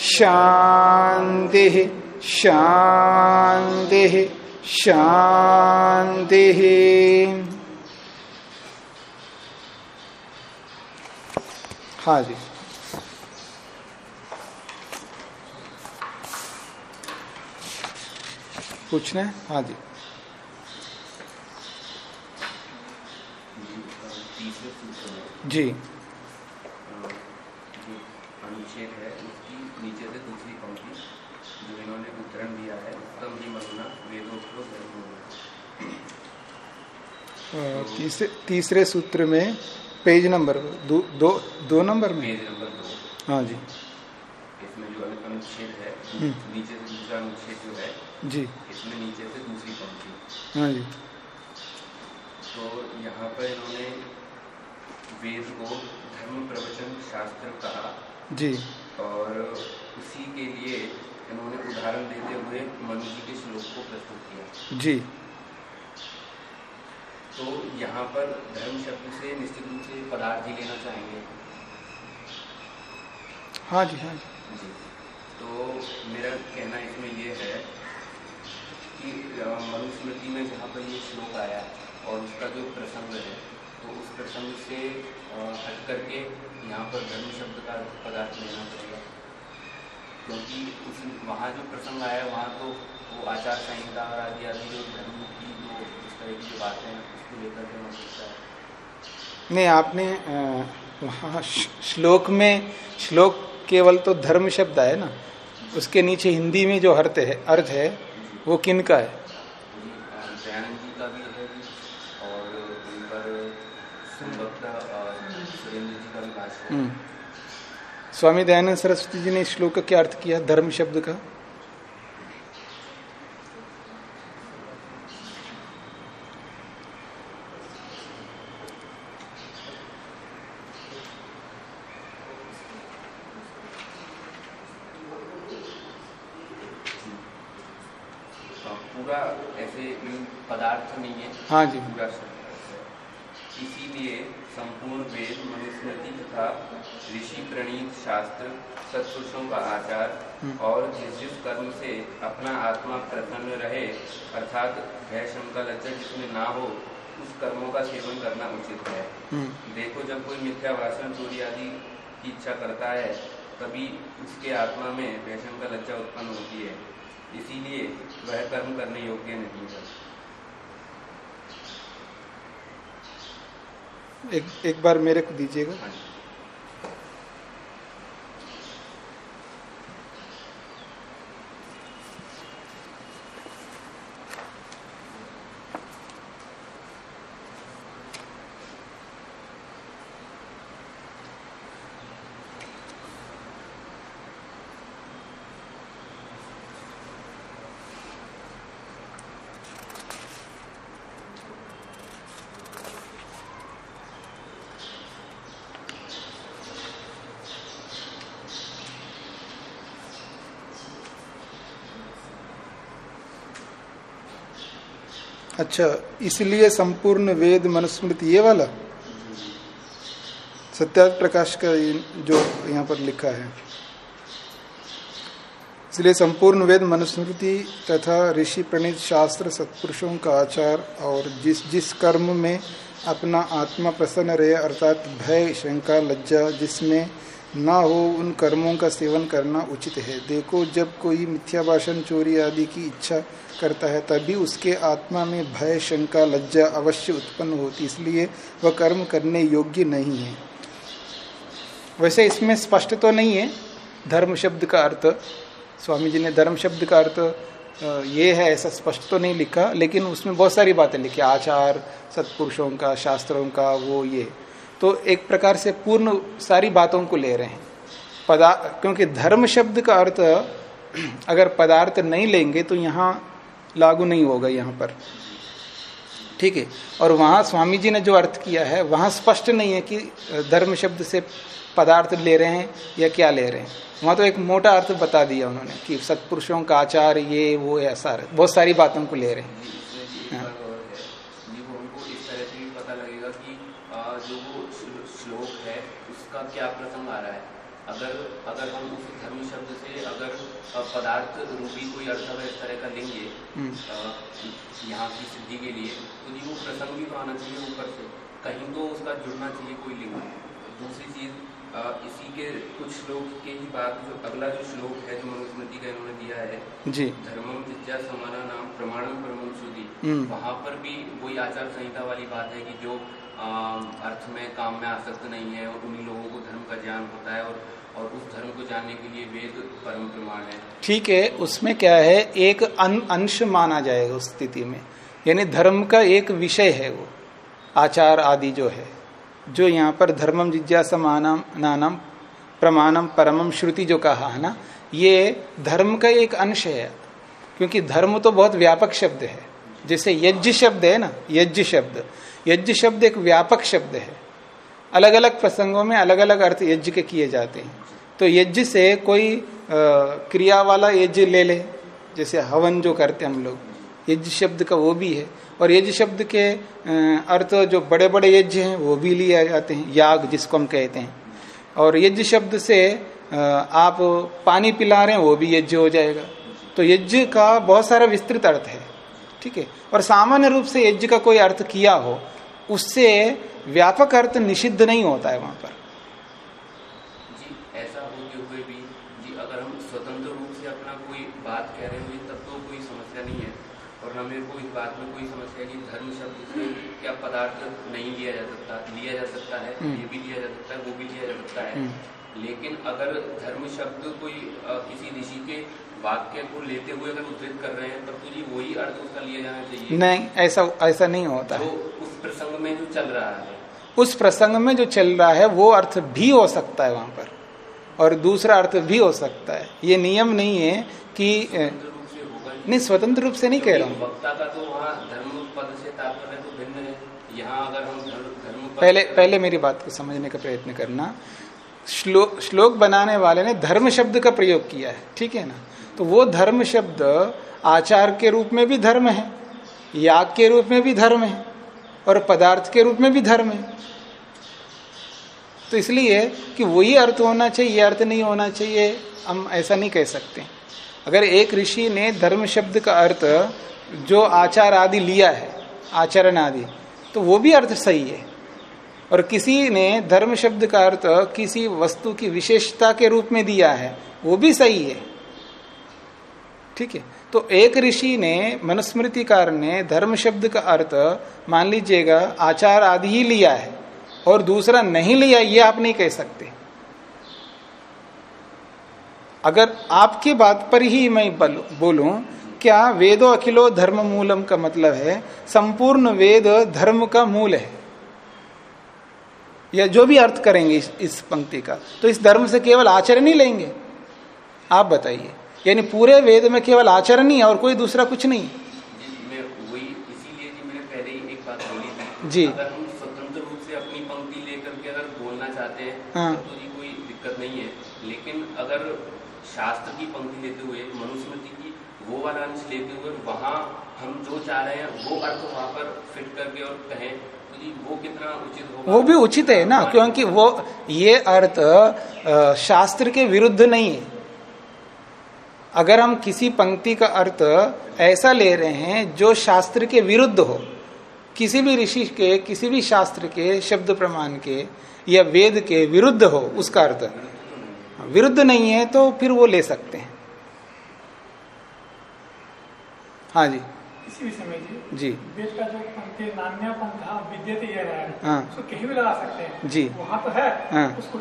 शांति शांति शांति। हाँ जी। पूछना है? हाँ जी। जी अनुच्छेद है उसकी नीचे से दूसरी पंक्ति जो इन्होंने उद्धरण दिया है उत्तम ही मनुना वेदोक्तो तीसरे तीसरे सूत्र में पेज नंबर दो दो, दो नंबर में? हाँ जी। इसमें जो अनुच्छेद है हम्म। नीचे से दूसरा अनुच्छेद जो है जी। इसमें नीचे से दूसरी पंक्ति हाँ। जी। तो यहाँ पर इन्होंने वेद को धर्म प्रवचन शास्त्र कहा। जी। और उसी के लिए इन्होंने उदाहरण देते हुए मनु जी के श्लोक को प्रस्तुत किया। जी। तो यहाँ पर धर्म शब्द से निश्चित रूप से पदार्थ ही लेना चाहेंगे। हाँ जी हाँ जी। जी। तो मेरा कहना इसमें ये है कि मनुस्मृति में जहाँ पर ये श्लोक आया और उसका जो प्रसंग है तो उस प्रसंग से हट करके यहाँ पर धर्म शब्द का पदार्थ लेना पड़ेगा क्योंकि उस वहाँ जो प्रसंग आया वहाँ तो वो आचार संहिता और आदि आदि जो धर्म की जो इस तरह की जो बातें हैं नहीं आपने वहाँ श्लोक में श्लोक केवल तो धर्म शब्द है ना? उसके नीचे हिंदी में जो अर्थ है अर्थ है वो किन का है? जी, अ, दयानंद जी का भी है जी और उन पर संभक्त सुरेंद्र जी का भी भाष्य है हम्म। स्वामी दयानंद सरस्वती जी ने श्लोक का क्या अर्थ किया धर्म शब्द का? पूरा ऐसे पदार्थ नहीं है। हाँ जी। पूरा इसीलिए संपूर्ण वेद मनुस्मृति तथा ऋषि प्रणीत शास्त्र सत्पुरुषों का आचार हम्म। और जिस जिस कर्म से अपना आत्मा प्रसन्न रहे अर्थात भय शंका लज्जा जिसमें ना हो उस कर्मों का सेवन करना उचित है। हम्म, देखो जब कोई मिथ्या भाषण चोरी आदि की इच्छा करता है तभी उसके आत्मा में वैषम का लज्जा उत्पन्न होती है। इसीलिए वह कर्म करने योग्य नहीं है। एक एक बार मेरे को दीजिएगा। अच्छा इसलिए संपूर्ण वेद मनुस्मृति, ये वाला? सत्यार्थ प्रकाश का जो यहाँ पर लिखा है। इसलिए संपूर्ण वेद मनुस्मृति तथा ऋषि प्रणीत शास्त्र सत्पुरुषों का आचार और जिस जिस कर्म में अपना आत्मा प्रसन्न रहे, अर्थात भय, शंका, लज्जा, जिसमें ना हो, उन कर्मों का सेवन करना उचित है। देखो, जब कोई मिथ्या भाषण, चोरी आदि की इच्छा करता है, तभी उसके आत्मा में भय, शंका, लज्जा अवश्य उत्पन्न होती इसलिए वह कर्म करने योग्य नहीं है। वैसे इसमें स्पष्ट तो नहीं है धर्म शब्द का अर्थ। स्वामी जी ने धर्म शब्द का अर्थ ये है, ऐसा स्पष्ट तो नहीं लिखा, लेकिन उसमें बहुत सारी बातें लिखी। आचार, सत्पुरुषों का, शास्त्रों का, वो, ये। तो एक प्रकार से पूर्ण सारी बातों को ले रहे हैं। पदा, क्योंकि धर्म शब्द का अर्थ अगर पदार्थ नहीं लेंगे तो यहाँ लागू नहीं होगा यहाँ पर। ठीक है? और वहाँ स्वामी जी ने जो अर्थ किया है, वहाँ स्पष्ट नहीं है कि धर्म शब्द से पदार्थ ले रहे हैं या क्या ले रहे हैं। वहाँ तो एक मोटा अर्थ बता दिया उन्होंने कि सत्पुरुषों का आचार ये, वो, ऐसा, बहुत सारी बातों को ले रहे हैं। क्या प्रसंग आ रहा है अगर अगर हम उस धर्म शब्द से अगर पदार्थ रूपी कोई अर्थ इस तरह का लेंगे हम्म। यहाँ की सिद्धि के लिए तो जी वो प्रसंग भी तो आना चाहिए ऊपर से कहीं तो उसका जुड़ना चाहिए कोई लिंग दूसरी चीज़ इसी के कुछ श्लोक के ही बात जो अगला जो श्लोक है जो मनुस्मृति का इन्होंने दिया है जी धर्मम विद्या समाना नाम प्रमाणम परम श्रुति हम्म। वहाँ पर भी वही आचार संहिता वाली बात है कि जो अर्थ में काम में आसक्त नहीं है, और उन्हीं लोगों को धर्म का ज्ञान होता है, और और उस धर्म को जानने के लिए वेद परम प्रमाण है। ठीक है, उसमें क्या है, एक अंश माना जाएगा उस स्थिति में। यानी धर्म का एक विषय है वो, आचार आदि जो है, जो यहाँ पर धर्मम जिज्ञासा नानम, प्रमाणम, परमम श्रुति जो कहा, है ना? ये धर्म का एक अंश है, क्योंकि धर्म तो बहुत व्यापक शब्द है। जैसे यज्ञ शब्द है ना, यज्ञ शब्द। यज्ञ शब्द एक व्यापक शब्द है। अलग अलग प्रसंगों में अलग अलग अर्थ यज्ञ के किए जाते हैं। तो यज्ञ से कोई आ, क्रिया वाला यज्ञ ले ले जैसे हवन जो करते हम लोग यज्ञ शब्द का वो भी है। और यज्ञ शब्द के अर्थ जो बड़े बड़े यज्ञ हैं वो भी लिए जाते हैं याग जिसको हम कहते हैं। और यज्ञ शब्द से आप पानी पिला रहे हैं वो भी यज्ञ हो जाएगा। तो यज्ञ का बहुत सारा विस्तृत अर्थ है। ठीक है और सामान्य रूप से यज्ञ का कोई अर्थ किया हो उससे व्यापक अर्थ निषिद्ध नहीं होता है वहाँ पर जी ऐसा भी जी अगर हम स्वतंत्र रूप से अपना कोई बात कह रहे हैं तब तो कोई समस्या नहीं है और मेरे को इस बात में कोई समस्या नहीं धर्म शब्द से क्या पदार्थ नहीं लिया जा सकता लिया जा सकता है हम्म। ये भी लिया जा सकता है वो भी लिया जा सकता है हम्म। लेकिन अगर धर्म शब्द कोई किसी ऋषि के वाक्य को लेते हुए अगर उद्धृत कर रहे हैं तब तो जी वही अर्थ उसका लिया जाना चाहिए। नहीं ऐसा ऐसा नहीं होता। तो उस प्रसंग में जो चल रहा है। उस प्रसंग में जो चल रहा है वो अर्थ भी हो सकता है वहाँ पर और दूसरा अर्थ भी हो सकता है। ये नियम नहीं है कि नहीं स्वतंत्र रूप से नहीं कह रहा हूँ। वक्ता का तो वहाँ धर्म पद से तात्पर्य तो भिन्न है। यहाँ अगर हम धर्म पहले पहले मेरी बात को समझने का प्रयत्न करना। श्लोक श्लोक बनाने वाले ने धर्म शब्द का प्रयोग किया है ठीक है ना? तो वो धर्म शब्द आचार के रूप में भी धर्म है, याग के रूप में भी धर्म है, और पदार्थ के रूप में भी धर्म है। तो इसलिए कि वही अर्थ होना चाहिए, ये अर्थ नहीं होना चाहिए, हम ऐसा नहीं कह सकते। अगर एक ऋषि ने धर्म शब्द का अर्थ जो आचार आदि लिया है, आचरण आदि तो वो भी अर्थ सही है। और किसी ने धर्म शब्द का अर्थ किसी वस्तु की विशेषता के रूप में दिया है, वो भी सही है। ठीक है। तो एक ऋषि ने मनुस्मृतिकार ने धर्म शब्द का अर्थ मान लीजिएगा आचार आदि ही लिया है और दूसरा नहीं लिया ये आप नहीं कह सकते। अगर आपकी बात पर ही मैं बोलूँ क्या वेदो अखिलो धर्म मूलम का मतलब है संपूर्ण वेद धर्म का मूल है? या जो भी अर्थ करेंगे इस, इस पंक्ति का तो इस धर्म से केवल आचरण ही लेंगे? आप बताइए। यानी पूरे वेद में केवल आचरण ही है और कोई दूसरा कुछ नहीं। जी। अगर हम स्वतंत्र रूप से अपनी पंक्ति लेकर के अगर बोलना चाहते हैं हाँ। तो कोई दिक्कत नहीं है। लेकिन अगर शास्त्र की पंक्ति लेते हुए मनुस्मृति की वो वाला अंश लेते हुए वहाँ हम जो चाह रहे हैं वो अर्थ वहाँ पर फिट करके और कहें वो कितना उचित होगा? वो भी उचित है ना क्योंकि वो ये अर्थ शास्त्र के विरुद्ध नहीं है। अगर हम किसी पंक्ति का अर्थ ऐसा ले रहे हैं जो शास्त्र के विरुद्ध हो किसी भी ऋषि के किसी भी शास्त्र के शब्द प्रमाण के या वेद के विरुद्ध हो उसका अर्थ। विरुद्ध नहीं है तो फिर वो ले सकते हैं। हाँ जी। में जी। जी। वेद का जो पंक्ति नान्य पंथा विद्यते ये रहा है हाँ। उसको कहीं भी लगा सकते हैं। जी। वहाँ तो है। हाँ। उसको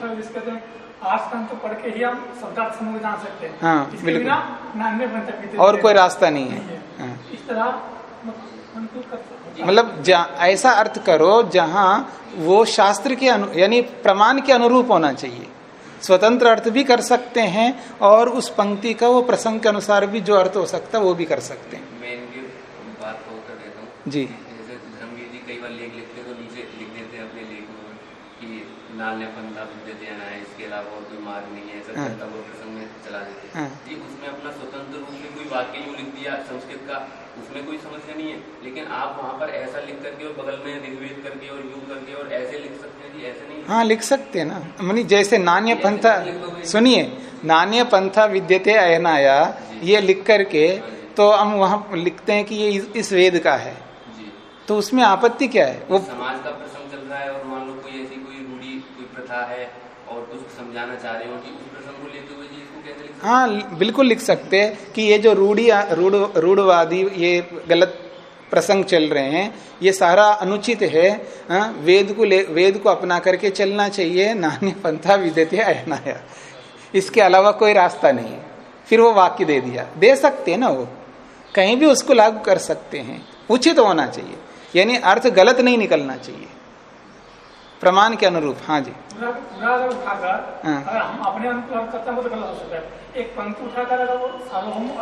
आज तो पढ़ के ही हम शब्दार्थ समूह जान सकते हैं। हाँ बिल्कुल। और कोई रास्ता नहीं है। हाँ। इस तरह मतलब ऐसा अर्थ करो जहाँ वो शास्त्र के यानी प्रमाण के अनुरूप होना चाहिए। स्वतंत्र अर्थ भी कर सकते हैं और उस पंक्ति का वो प्रसंग के अनुसार भी जो अर्थ हो सकता है वो भी कर सकते हैं। हूँ। जी। जैसे धर्मवीर जी कई बार लेख लिखते तो नीचे लिख देते हैं अपने लेख में कि नाल ने पंथा विद्य देना है इसके अलावा और कोई मार्ग नहीं है ऐसा हाँ। प्रसंग में चला देते हाँ। जी उसमें अपना स्वतंत्र रूप कोई वाक्य यूँ लिख दिया संस्कृत का उसमें कोई समस्या नहीं है। लेकिन आप वहाँ पर ऐसा लिख करके और बगल में ऋग्वेद करके और यूँ करके और ऐसे लिख सकते हैं जी ऐसे नहीं हाँ। लिख सकते हैं ना। मनी जैसे नान्य पंथा सुनिए नान्य पंथा विद्यते अयनाया ये लिख करके तो हम वहाँ लिखते हैं कि ये इस- वेद का है। जी। तो उसमें आपत्ति क्या है? वो समाज का प्रसंग चल रहा है और मान लो कोई ऐसी कोई रूढ़ी कोई प्रथा है समझाना चाह रहे हो कि उस प्रसंग को लेते हुए जी इसको कैसे लिख हाँ? बिल्कुल लिख सकते हैं कि ये जो रूढ़ी रूढ़ रूढ़वादी ये गलत प्रसंग चल रहे हैं ये सारा अनुचित है हाँ, वेद को ले वेद को अपना करके चलना चाहिए नान्य पंथा विद्यते अयनाया इसके अलावा कोई रास्ता नहीं है। फिर वो वाक्य दे दिया। दे सकते हैं ना वो। कहीं भी उसको लागू कर सकते हैं। उचित होना चाहिए। यानी अर्थ गलत नहीं निकलना चाहिए। प्रमाण के अनुरूप हाँ जी। हाँ।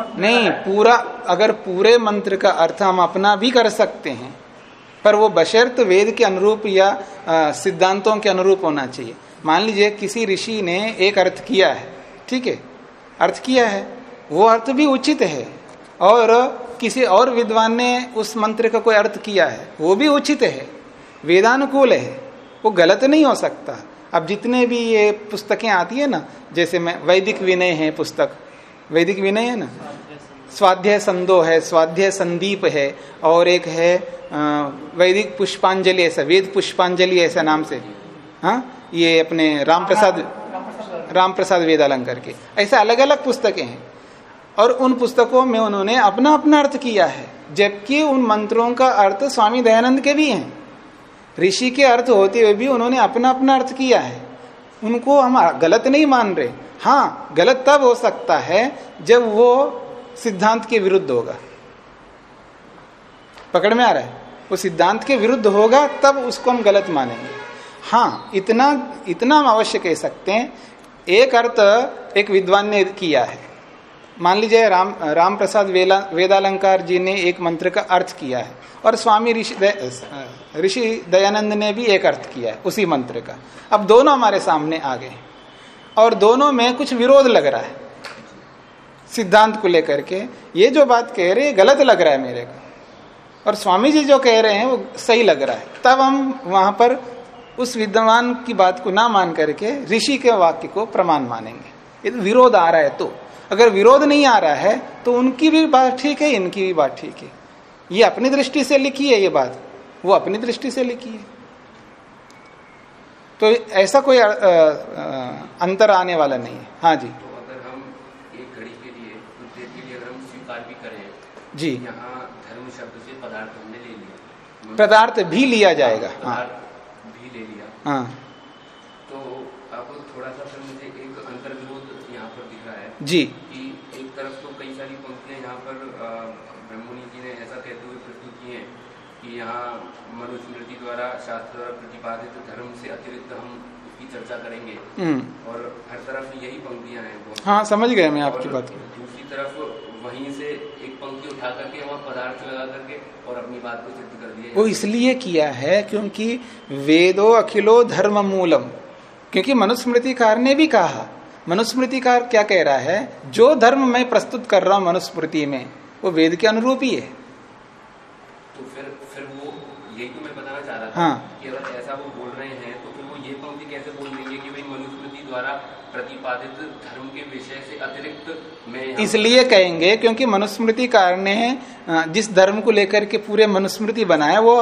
तो नहीं पूरा अगर पूरे मंत्र का अर्थ हम अपना भी कर सकते हैं पर वो बशर्त वेद के अनुरूप या सिद्धांतों के अनुरूप होना चाहिए। मान लीजिए किसी ऋषि ने एक अर्थ किया है ठीक है? अर्थ किया है वो अर्थ भी उचित है और किसी और विद्वान ने उस मंत्र का कोई अर्थ किया है वो भी उचित है वेदानुकूल है। वो गलत नहीं हो सकता। अब जितने भी ये पुस्तकें आती है ना, जैसे मैं, वैदिक विनय है पुस्तक। वैदिक विनय है ना? स्वाध्याय संदो है, स्वाध्याय संदीप है, और एक है वैदिक पुष्पांजलि ऐसा, वेद पुष्पांजलि ऐसा नाम से। हाँ? ये अपने राम प्रसाद राम प्रसाद वेदालंकर के। ऐसे अलग अलग पुस्तकें हैं। और उन पुस्तकों में उन्होंने अपना अपना अर्थ किया है, जबकि उन मंत्रों का अर्थ स्वामी दयानंद के भी हैं। ऋषि के अर्थ होते हुए भी उन्होंने अपना अपना अर्थ किया है। उनको हम गलत नहीं मान रहे। हाँ गलत तब हो सकता है जब वो सिद्धांत के विरुद्ध होगा। पकड़ में आ रहा है? वो सिद्धांत के विरुद्ध होगा, तब उसको हम गलत मानेंगे। हाँ इतना इतना हम अवश्य कह सकते हैं। एक अर्थ एक विद्वान ने किया है। मान लीजिए राम राम प्रसाद वेदालंकार जी ने एक मंत्र का अर्थ किया है। और स्वामी ऋषि ऋषि दयानंद ने भी एक अर्थ किया है, उसी मंत्र का। अब दोनों हमारे सामने आ गए। और दोनों में कुछ विरोध लग रहा है, सिद्धांत को लेकर के। ये जो बात कह रहे गलत लग रहा है मेरे को। और स्वामी जी जो कह रहे हैं, वो सही लग रहा है। तब हम वहाँ पर उस विद्वान की बात को ना मान करके ऋषि के वाक्य को प्रमाण मानेंगे। यदि विरोध आ रहा है तो। अगर विरोध नहीं आ रहा है तो उनकी भी बात ठीक है, इनकी भी बात ठीक है। ये अपनी दृष्टि से लिखी है ये बात। वो अपनी दृष्टि से लिखी है। तो ऐसा कोई अ, अ, अंतर आने वाला नहीं है। हाँ जी। तो अगर हम एक घड़ी के लिए कुछ देर के लिए अगर हम स्वीकार भी करें जी। यहाँ धर्म शब्द से पदार्थ हमने ले लिया पदार्थ भी लिया जाएगा। हाँ। भी ले लिया। हाँ। तो अब थोड़ा सा मुझे एक अंतर्विरोध यहाँ पर दिख रहा है। जी कि एक तरफ़ तो कई सारी पंक्तियाँ यहाँ पर अ, ब्रह्ममुनि जी ने ऐसा कहते हुए प्रस्तुत की हैं कि यहाँ मनुस्मृति द्वारा शास्त्र द्वारा प्रतिपादित धर्म से अतिरिक्त हम उसकी चर्चा करेंगे। हम्म। और हर तरफ़ यही पंक्तियाँ हैं हाँ समझ गए मैं आपकी बात को। दूसरी तरफ़ वहीं से एक पंक्ति उठा करके वहाँ पदार्थ लगा करके और अपनी बात को सिद्ध कर दिया वो इसलिए किया है क्योंकि वेदो अखिलो धर्म मूलम। क्योंकि मनुस्मृतिकार ने भी कहा मनुस्मृतिकार क्या कह रहा है? जो धर्म मैं प्रस्तुत कर रहा हूँ मनुस्मृति में वो वेद के अनुरूप ही है। यही तो मैं बताना चाह रहा था हाँ। कि अगर ऐसा वो बोल रहे हैं तो फिर वो ये पंक्ति कैसे बोल देंगे कि भाई मनुस्मृति द्वारा प्रतिपादित धर्म के विषय से अतिरिक्त मैं इसलिए कहेंगे क्योंकि मनुस्मृतिकार ने जिस धर्म को लेकर के पूरे मनुस्मृति बनाया वो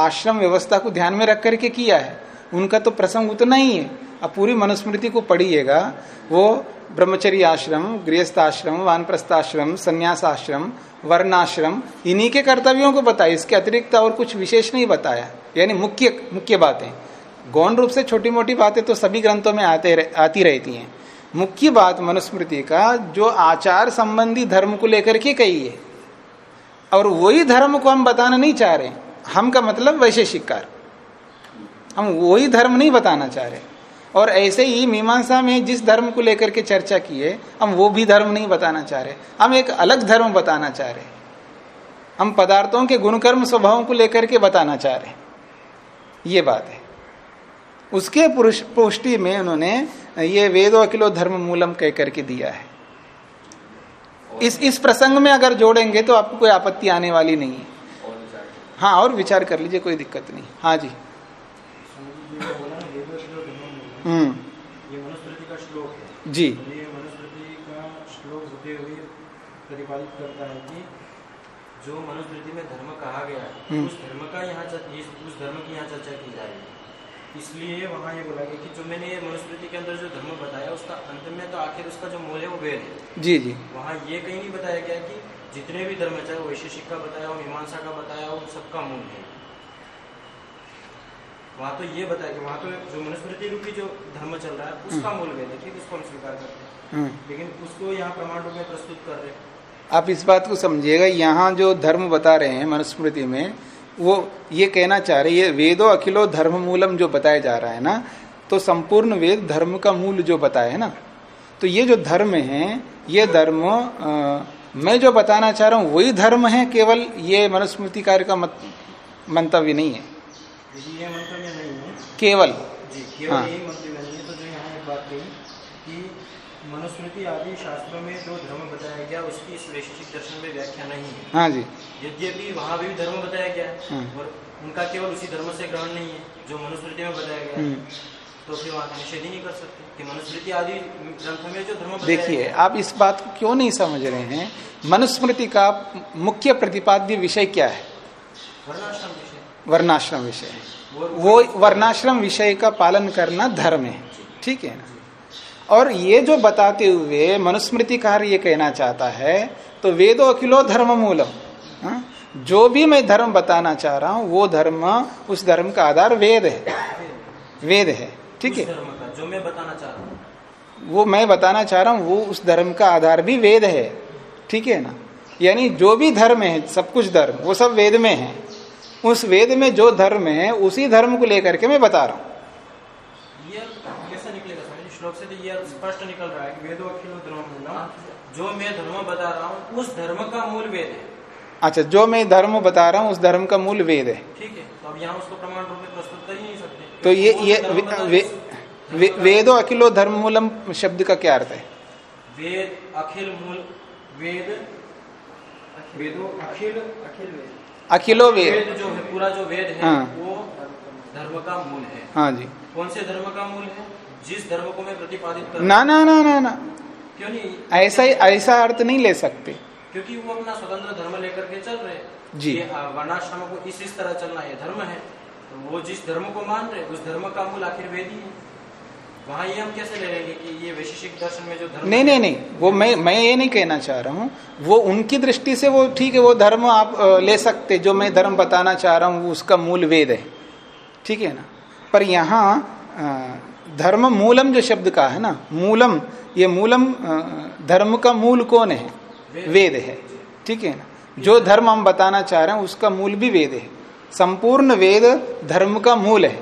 आश्रम व्यवस्था को ध्यान में रख करके किया है उनका तो प्रसंग उतना ही है। अब पूरी मनुस्मृति को पढ़िएगा, वो ब्रह्मचर्य आश्रम गृहस्थ आश्रम वानप्रस्थ आश्रम संन्यास आश्रम वर्णाश्रम, इन्हीं के कर्तव्यों को बताया। इसके अतिरिक्त और कुछ विशेष नहीं बताया। यानी मुख्य मुख्य बातें। गौण रूप से छोटी मोटी बातें तो सभी ग्रंथों में आते रह- आती रहती हैं। मुख्य बात मनुस्मृति का, जो आचार संबंधी धर्म को लेकर के कही है। और वही धर्म को हम बताना नहीं चाह रहे हम का मतलब वैशेषिक कार्य। हम वही धर्म नहीं बताना चाह रहे। और ऐसे ही मीमांसा में जिस धर्म को लेकर के चर्चा की है हम वो भी धर्म नहीं बताना चाह रहे। हम एक अलग धर्म बताना चाह रहे। हम पदार्थों के गुणकर्म स्वभावों को लेकर के बताना चाह रहे। ये बात है। उसके पुरुष पुष्टि में उन्होंने ये वेदो अकिलो धर्म मूलम कह करके दिया है। इस इस प्रसंग में अगर जोड़ेंगे तो आपको कोई आपत्ति आने वाली नहीं है। हाँ और विचार कर लीजिए कोई दिक्कत नहीं। हाँ जी। हम्म। ये मनुस्मृति का श्लोक है। जी। ये मनुस्मृति का श्लोक होते हुए प्रतिपादित करता है कि जो मनुस्मृति में धर्म कहा गया है हम्म। उस धर्म का यहाँ उस धर्म की यहाँ चर्चा की जा रही है। इसलिए वहाँ ये बोला गया कि जो मैंने ये मनुस्मृति के अंदर जो धर्म बताया उसका अंत में तो आखिर उसका जो मूल है वो वेद है। जी जी। वहाँ ये कहीं नहीं बताया गया कि जितने भी धर्म चाहे वैशेषिक का बताया हो मीमांसा का बताया हो उन सबका मूल है। वहाँ तो ये बताया कि वहाँ तो जो मनुस्मृति रूपी जो धर्म चल रहा है उसका मूल वेद है ठीक उसको हम स्वीकार करते हैं। हम्म। लेकिन उसको यहाँ प्रमाण रूप में प्रस्तुत कर रहे हैं। आप इस बात को समझिएगा यहाँ जो धर्म बता रहे हैं मनुस्मृति में वो ये कहना चाह रहे ये वेदो अखिलो धर्म मूलम जो बताया जा रहा है ना तो संपूर्ण वेद धर्म का मूल जो बताया है ना तो ये जो धर्म है ये धर्म मैं जो बताना चाह रहा हूँ वही धर्म है केवल ये मनुस्मृति कार्य का मत, मंतव्य नहीं है। ये मंतव्य नहीं है। केवल। जी केवल हाँ। यही मंतव्य नहीं है तो जो यहाँ एक बात कही कि मनुस्मृति आदि शास्त्रों में जो धर्म बताया गया उसकी इस वैशेषिक दर्शन में व्याख्या नहीं है। हाँ जी। यद्यपि वहाँ भी धर्म बताया गया है। और उनका केवल उसी धर्म से ग्रहण नहीं है जो मनुस्मृति में बताया गया। है हम्म। तो फिर वहाँ निषेध ही नहीं कर सकते कि मनुस्मृति आदि ग्रंथों में जो धर्म देखिए आप इस बात को क्यों नहीं समझ रहे हैं? मनुस्मृति का मुख्य प्रतिपाद्य विषय क्या है? वर्णाश्रम। वर्णाश्रम विषय। वो वर्णाश्रम विषय का पालन करना धर्म है। ठीक है ना? और ये जो बताते हुए मनुस्मृतिकार ये कहना चाहता है तो वेदो अखिलो धर्म मूलम। हाँ? जो भी मैं धर्म बताना चाह रहा हूँ वो धर्म उस धर्म का आधार वेद है। वेद है। ठीक है? जो मैं बताना चाह रहा हूँ। वो मैं बताना चाह रहा हूँ वो उस धर्म का आधार भी वेद है। ठीक है ना? यानी जो भी धर्म है सब कुछ धर्म वो सब वेद में है। उस वेद में जो धर्म है उसी धर्म को लेकर के मैं बता रहा हूँ। ये कैसे निकलेगा श्लोक से तो ये स्पष्ट निकल रहा है कि वेदो अखिलो धर्म जो मैं धर्म बता रहा हूँ उस धर्म का मूल वेद है। अच्छा जो मैं धर्म बता रहा हूँ उस धर्म का मूल वेद है। ठीक है तो अब यहाँ उसको प्रमाण रूप में प्रस्तुत कर ही नहीं सकते। तो ये ये वे, वे, वे, वेदो अखिलो धर्म मूलम शब्द का क्या अर्थ है? वेद अखिल मूल वेद वेदो अखिल अखिल वेद। अखिलो वेद। वेद जो है पूरा जो वेद है हाँ। वो धर्म का मूल है। हाँ जी। कौन से धर्म का मूल है? जिस धर्म को मैं प्रतिपादित कर ना ना ना ना ना। क्यों नहीं? ऐसा ही ऐसा अर्थ नहीं ले सकते। क्योंकि वो अपना स्वतंत्र धर्म लेकर के चल रहे। जी। वर्णाश्रम को इस इस तरह चलना ये धर्म है। तो वो जिस धर्म को मान रहे उस धर्म का मूल आखिर वेद ही है। वहाँ ये हम कैसे ले लेंगे कि ये दर्शन में जो धर्म नहीं नहीं नहीं वो मैं मैं ये नहीं कहना चाह रहा हूँ। वो उनकी दृष्टि से वो ठीक है वो धर्म आप ले सकते जो मैं धर्म बताना चाह रहा हूँ वो उसका मूल वेद है। ठीक है ना? पर यहाँ धर्म मूलम जो शब्द का है ना मूलम ये मूलम धर्म का मूल कौन है? वेद है। ठीक है ना? जो धर्म हम बताना चाह रहे हैं उसका मूल भी वेद है। संपूर्ण वेद धर्म का मूल है।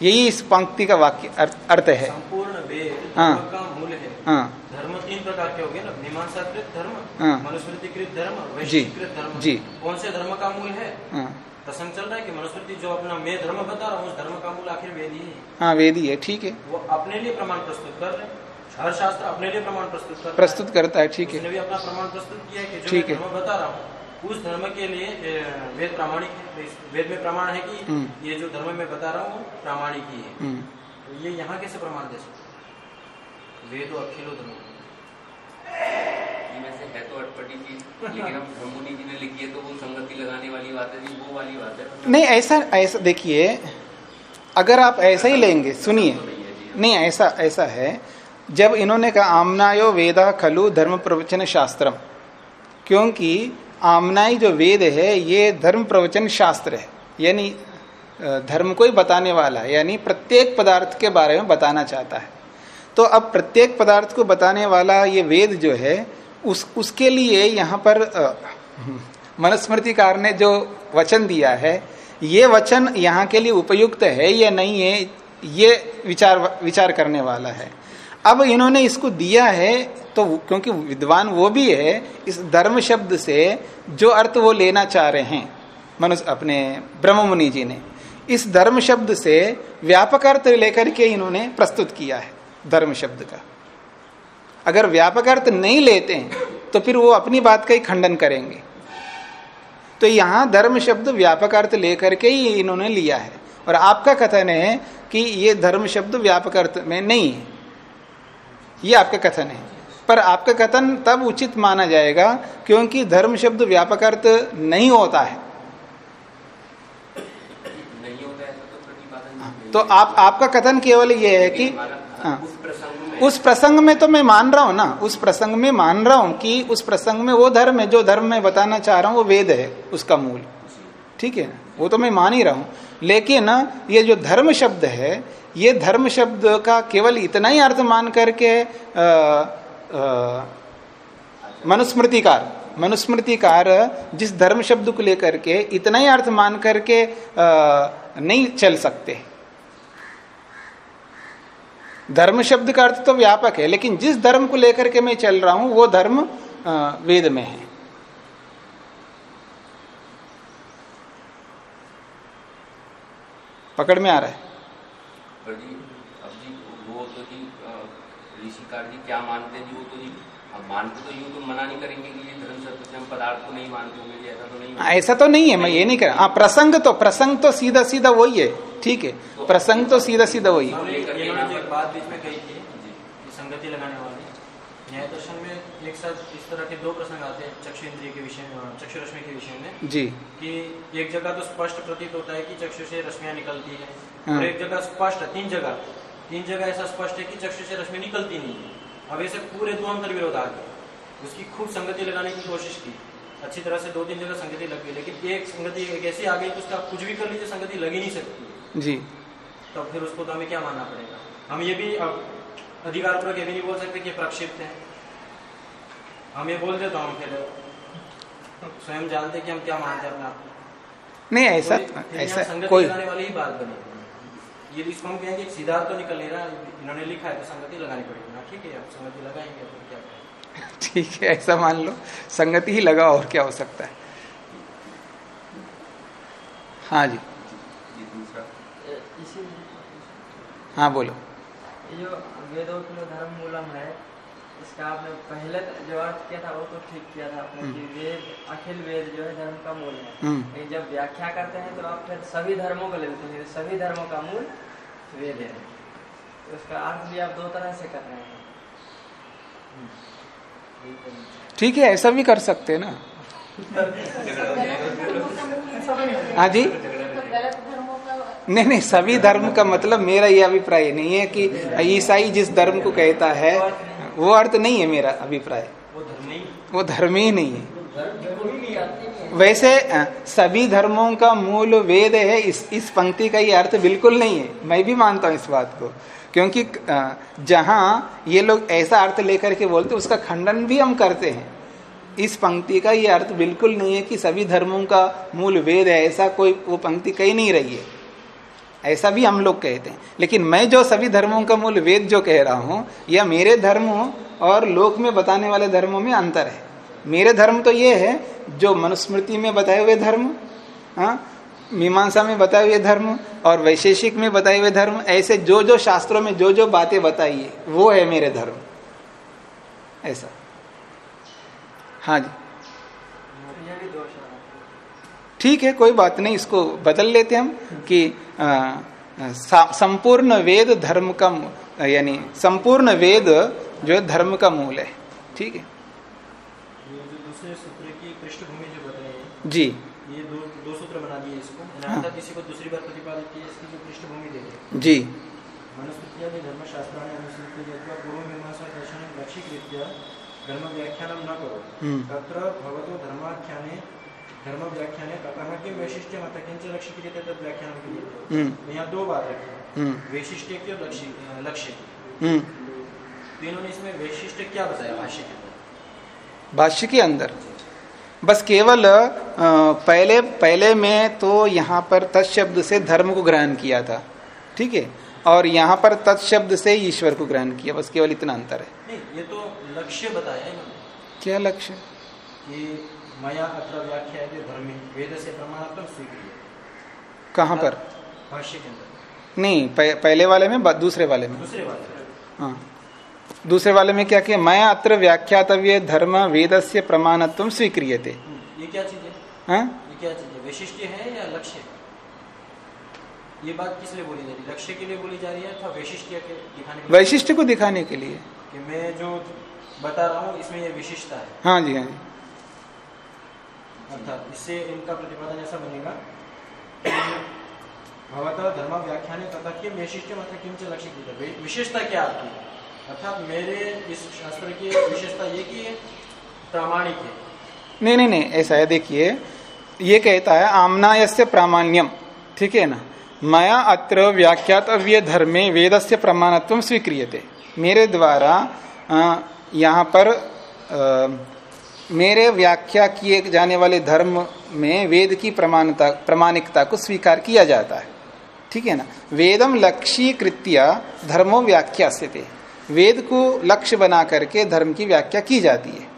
यही इस पंक्ति का वाक्य अर्थ, है। संपूर्ण वेद हाँ। का मूल है। हाँ। धर्म तीन प्रकार के हो गए ना मीमांसाकृत धर्म हाँ। मनुस्मृतिकृत धर्म जी, धर्म। जी। कौन से धर्म का मूल है? हाँ। प्रसंग चल रहा है कि मनुस्मृति जो अपना मैं धर्म बता रहा हूँ उस धर्म का मूल आखिर वेद ही है। हाँ वेदी है ठीक है। वो अपने लिए प्रमाण प्रस्तुत कर रहे हैं। हर शास्त्र अपने लिए प्रमाण प्रस्तुत कर प्रस्तुत करता है ठीक है। अपना प्रमाण प्रस्तुत किया है कि जो ठीक मैं है। धर्म बता रहा हूँ उस धर्म के लिए वेद प्रामाणिक वेद में प्रमाण है कि हम्म। ये जो धर्म मैं बता रहा हूँ प्रामाणिक ही है। हम्म, तो ये यहाँ कैसे प्रमाण दे सकते वेदो अखिलो धर्म। वैसे है तो अटपटी चीज़ लेकिन हम जी ने लिखी है तो वो संगति लगाने वाली बात है जी वो वाली बात है। नहीं ऐसा ऐसा देखिए अगर आप ऐसा ही लेंगे सुनिए। नहीं ऐसा ऐसा है जब इन्होंने कहा आमनायो वेदा खलु धर्म प्रवचन शास्त्रम क्योंकि आमनाई जो वेद है, ये धर्म प्रवचन शास्त्र है। यानी धर्म को ही बताने वाला है। यानी, प्रत्येक पदार्थ के बारे में बताना चाहता है। तो अब प्रत्येक पदार्थ को बताने वाला ये वेद जो है, उस, उसके लिए यहाँ पर मनुस्मृतिकार ने जो वचन दिया है, ये वचन यहाँ के लिए उपयुक्त है या नहीं है, ये विचार विचार करने वाला है। अब इन्होंने इसको दिया है तो क्योंकि विद्वान वो भी है, इस धर्म शब्द से जो अर्थ वो लेना चाह रहे हैं, मनुष्य अपने ब्रह्म मुनि जी ने। इस धर्म शब्द से व्यापक अर्थ लेकर के इन्होंने प्रस्तुत किया है, धर्म शब्द का। अगर व्यापक अर्थ नहीं लेते हैं तो फिर वो अपनी बात का ही खंडन करेंगे। तो यहाँ धर्म शब्द व्यापक अर्थ लेकर के ही इन्होंने लिया है। और आपका कथन है कि ये धर्म शब्द व्यापक अर्थ में नहीं है। ये आपका कथन है। पर आपका कथन तब उचित माना जाएगा क्योंकि धर्म शब्द व्यापक अर्थ नहीं होता है। है तो तो आप आपका कथन केवल ये है कि हाँ, उस प्रसंग में। उस प्रसंग में तो मैं मान रहा हूँ ना उस प्रसंग में मान रहा हूँ कि उस प्रसंग में वो धर्म है जो धर्म मैं बताना चाह रहा हूँ वो वेद है उसका मूल। ठीक है? वो तो मैं मान ही रहा हूँ। लेकिन ये जो धर्म शब्द है, ये धर्म शब्द का केवल इतना ही अर्थ मान करके मनुस्मृतिकार मनुस्मृतिकार जिस धर्म शब्द को लेकर के इतना ही अर्थ मान करके नहीं चल सकते। धर्म शब्द का अर्थ तो व्यापक है, लेकिन जिस धर्म को लेकर के मैं चल रहा हूँ, वो धर्म वेद में है। पकड़ में आ रहा है। पर जी अब जी वो तो जी ऋषिकार जी क्या मानते हैं जी वो तो जी मानते तो यूँ तो मना नहीं करेंगे कि ये धर्म शब्द हम पदार्थ को नहीं मानते होंगे ऐसा तो नहीं हाँ, ऐसा तो नहीं है मैं ये नहीं कर हाँ प्रसंग तो प्रसंग तो सीधा सीधा वही है ठीक है। प्रसंग तो सीधा सीधा वही है। एक बात बीच में कही थी संगति लगाने वाली। न्याय दर्शन में एक साथ तरह के दो प्रसंग आते हैं चक्षु इंद्रिय के विषय में चक्षु रश्मि के विषय में। जी। कि एक जगह तो स्पष्ट प्रतीत होता है कि चक्षु से रश्मियाँ निकलती है हाँ। और एक जगह स्पष्ट तीन जगह। तीन जगह ऐसा स्पष्ट है कि चक्षु से रश्मि निकलती नहीं है। अब ऐसे पूरे दो अंतर विरोध आ गए। उसकी खूब संगति लगाने की कोशिश की। अच्छी तरह से दो तीन जगह संगति लग गई लेकिन एक संगति एक ऐसी आ गई कि उसका कुछ भी कर लीजिए संगति लग ही नहीं सकती। जी। तो फिर उसको तो हमें क्या मानना पड़ेगा? हम ये भी अब अधिकारपूर्वक ये भी नहीं बोल सकते कि प्रक्षिप्त है। हम ये बोल दे तो हम फिर। स्वयं जानते कि हम क्या मानते हैं अपने आप को। नहीं ऐसा यहाँ ऐसा कोई वाली ही बात बनी। ये इसको हम कहेंगे कि सिद्धार्थ तो निकल नहीं रहा। इन्होंने लिखा है तो संगति लगानी पड़ेगी ना। ठीक है अब संगति लगाएँगे तो क्या ठीक है ऐसा मान लो। संगति ही लगा और क्या हो सकता है? हाँ जी। जी दूसरा। इसी हाँ बोलो। ये जो वेदोक्त धर्म मूलम है इसका आपने पहले जो अर्थ किया था वो तो ठीक किया था आपने कि वेद अखिल वेद जो है धर्म का मूल है। हम्म। लेकिन जब व्याख्या करते हैं तो आप फिर सभी धर्मों को लेते हैं सभी धर्मों का मूल वेद है। तो उसका अर्थ भी आप दो तरह से कर रहे हैं। ठीक है ऐसा भी कर सकते हैं ना। हाँ जी? नहीं नहीं सभी धर्म का मतलब मेरा ये अभिप्राय नहीं है कि ईसाई जिस धर्म को कहता है वो अर्थ नहीं है मेरा अभिप्राय। वो धर्म नहीं वो धर्म ही नहीं है। वैसे सभी धर्मों का मूल वेद है इस इस पंक्ति का ये अर्थ बिल्कुल नहीं है। मैं भी मानता हूँ इस बात को। क्योंकि जहाँ ये लोग ऐसा अर्थ लेकर के बोलते उसका खंडन भी हम करते हैं। इस पंक्ति का ये अर्थ बिल्कुल नहीं है कि सभी धर्मों का मूल वेद है। ऐसा कोई वो पंक्ति कही नहीं रही है। ऐसा भी हम लोग कहते हैं। लेकिन मैं जो सभी धर्मों का मूल वेद जो कह रहा हूँ या मेरे धर्मों और लोक में बताने वाले धर्मों में अंतर है। मेरे धर्म तो ये है, जो मनुस्मृति में बताए हुए धर्म हाँ मीमांसा में बताए हुए धर्म और वैशेषिक में बताए हुए धर्म, ऐसे जो जो शास्त्रों में जो जो बातें बताई है, वो है मेरे धर्म। ऐसा। हाँ जी तो ये भी दोष है ठीक है कोई बात नहीं इसको बदल लेते हम कि संपूर्ण वेद धर्म का यानी संपूर्ण वेद जो है धर्म का मूल है। ठीक है? जो दूसरे सूत्र की पृष्ठभूमि जो बताई जी। ये दो दो सूत्र बना दिए इसको हाँ। किसी को दूसरी बार प्रतिपादित इसकी जो पृष्ठभूमि दे दी। जी। मनुस्मृत्यादि धर्मशास्त्राणि अनुसृत्य पूर्वमीमांसा दर्शन लक्षीकृत्य धर्म व्याख्यानं न करो। तत्र भवतो धर्माख्याने धर्म व्याख्याने किं अतः किंच लक्ष्यीक्रियते तद व्याख्यानं क्रियते हम्म. तो यहाँ दो बात रखी वैशिष्ट्य की लक्ष्य लक्ष्य की तो इन्होंने इसमें वैशिष्ट्य क्या बताया? भाष्य के अंदर. भाष्य के अंदर. बस केवल पहले पहले में तो यहाँ पर तत्शब्द से धर्म को ग्रहण किया था। ठीक है? और यहाँ पर तत्शब्द से ईश्वर को ग्रहण किया। बस केवल इतना अंतर है। नहीं ये तो लक्ष्य बताया क्या लक्ष्य? कि मया अत्र व्याख्या धर्मी वेद से प्रमाणात्मक स्वीक्रिय कहाँ पर? भाष्य के अंदर। नहीं पह, पहले वाले में दूसरे वाले में। दूसरे बात है। दूसरे वाले में क्या किया? मैं अत्र व्याख्यातव्य धर्म वेद से प्रमाणत्व स्वीक्रियते। हम्म, ये क्या चीज़ है? हाँ? ये क्या चीज़ है? वैशिष्ट्य है या लक्ष्य ये बात किस लिए बोली जा रही है? लक्ष्य के लिए बोली जा रही है अथवा वैशिष्ट्य के दिखाने वैशिष्ट को दिखाने के लिए। कि मैं जो बता रहा हूँ इसमें ये विशिष्टता है। हाँ जी हाँ जी। अर्थात इससे इनका प्रतिपादन ऐसा बनेगा भवतः धर्म व्याख्यान तथा किम वैशिष्ट्य मतलब किंच लक्ष्य की विशेषता क्या आपकी? अर्थात मेरे इस शास्त्र की विशेषता ये कि प्रामाणिक है। नहीं नहीं नहीं ऐसा है देखिए ये कहता है आमनाय से प्रामाण्यम ठीक है ना? मया अत्र व्याख्यातव्य धर्मे वेद से प्रमाणत्व स्वीक्रियते। मेरे द्वारा यहाँ पर अ, मेरे व्याख्या किए जाने वाले धर्म में वेद की प्रमाणता प्रमाणिकता को स्वीकार किया जाता है। ठीक है ना? वेदम लक्ष्यीकृत्य धर्मो व्याख्या से थे वेद को लक्ष्य बना करके धर्म की व्याख्या की जाती है।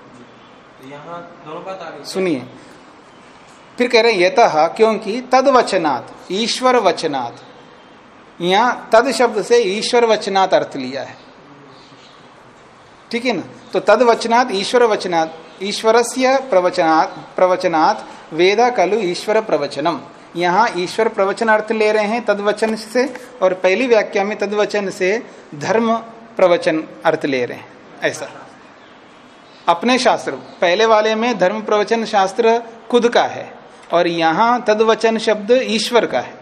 यहाँ दोनों बात आ गई सुनिए। फिर कह रहे यतः क्योंकि तद वचनात् ईश्वर वचनात् यहाँ तद शब्द से ईश्वर वचनात् अर्थ लिया है। ठीक है ना? तो तद वचनात् ईश्वर वचनात् ईश्वरस्य प्रवचनात् प्रवचनात् वेदा कलु ईश्वर प्रवचनम। यहाँ ईश्वर प्रवचन अर्थ ले रहे हैं तदवचन से और पहली व्याख्या में तदवचन से धर्म प्रवचन अर्थ ले रहे हैं। ऐसा। अपने शास्त्र, पहले वाले में धर्म प्रवचन शास्त्र खुद का है और यहाँ तदवचन शब्द ईश्वर का है।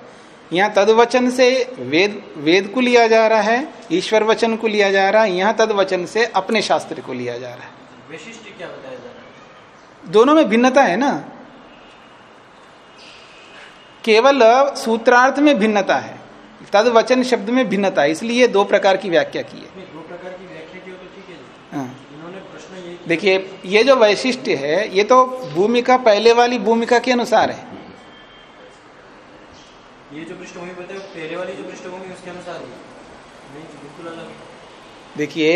यहाँ तदवचन से वेद वेद को लिया जा रहा है, ईश्वर वचन को लिया जा रहा है, यहाँ तदवचन से अपने शास्त्र को लिया जा रहा है। वैशिष्ट्य क्या बताया जा रहा है दोनों में भिन्नता है ना? केवल सूत्रार्थ में भिन्नता है तदवचन शब्द में भिन्नता है इसलिए दो प्रकार की व्याख्या की है। दो प्रकार की व्याख्या की हो तो ठीक है हाँ। इन्होंने प्रश्न देखिए ये जो वैशिष्ट्य है ये तो भूमिका पहले वाली भूमिका के अनुसार है। ये जो पृष्ठभूमि बताए पहले वाली जो पृष्ठभूमि उसके अनुसार ही। देखिए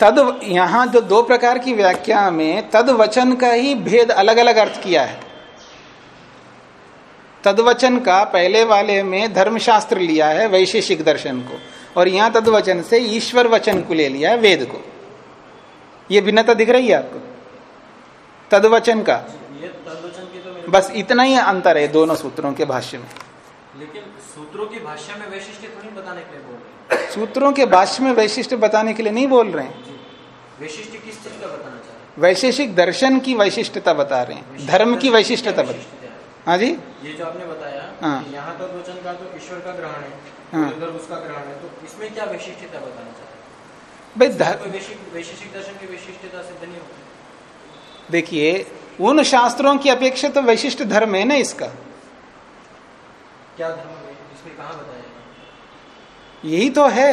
तद यहाँ जो दो प्रकार की व्याख्या में तद वचन का ही भेद अलग अलग अर्थ किया है। तदवचन का पहले वाले में धर्मशास्त्र लिया है वैशेषिक दर्शन को और यहाँ तदवचन से ईश्वर वचन को ले लिया है वेद को। ये भिन्नता दिख रही है आपको? तदवचन का। ये तदवचन की तो बस इतना ही अंतर है दोनों सूत्रों के भाष्य में। लेकिन सूत्रों की भाषा में वैशिष्ट्य थोड़ी बताने के लिए बोल रहे सूत्रों के भाष्य में वैशिष्ट बताने के लिए नहीं बोल रहे हैं। जी वैशिष्ट्य किस चीज़ का बताना चाह रहे वैशेषिक दर्शन की वैशिष्टता बता रहे हैं। हैं धर्म की वैशिष्टता बता हाँ जी? ये जो आपने बताया हाँ। यहाँ तक वचन का तो ईश्वर का ग्रहण है हाँ। उधर उसका ग्रहण है तो इसमें क्या वैशिष्ट्यता बताना चाह रहे भाई हैं वैशिष्टिक दर्शन की वैशिष्ट्यता सिद्ध नहीं होती देखिए उन शास्त्रों की अपेक्षा तो वैशिष्ट धर्म है ना इसका। क्या धर्म है? इसमें कहाँ बताया? है? यही तो है।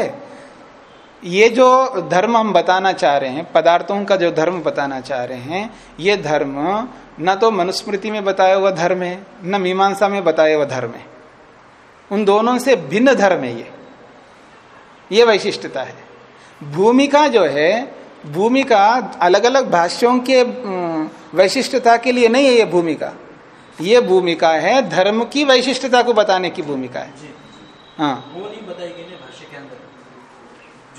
ये जो धर्म हम बताना चाह रहे हैं पदार्थों का जो धर्म बताना चाह रहे हैं ये धर्म न तो मनुस्मृति में बताया हुआ धर्म है न मीमांसा में बताया हुआ धर्म है। उन दोनों से भिन्न धर्म है ये। ये वैशिष्टता है। भूमिका जो है भूमिका अलग अलग भाष्यों के वैशिष्टता के लिए नहीं है ये भूमिका। ये भूमिका है धर्म की वैशिष्टता को बताने की भूमिका है। हाँ। वो नहीं बताई गई ना भाष्य के अंदर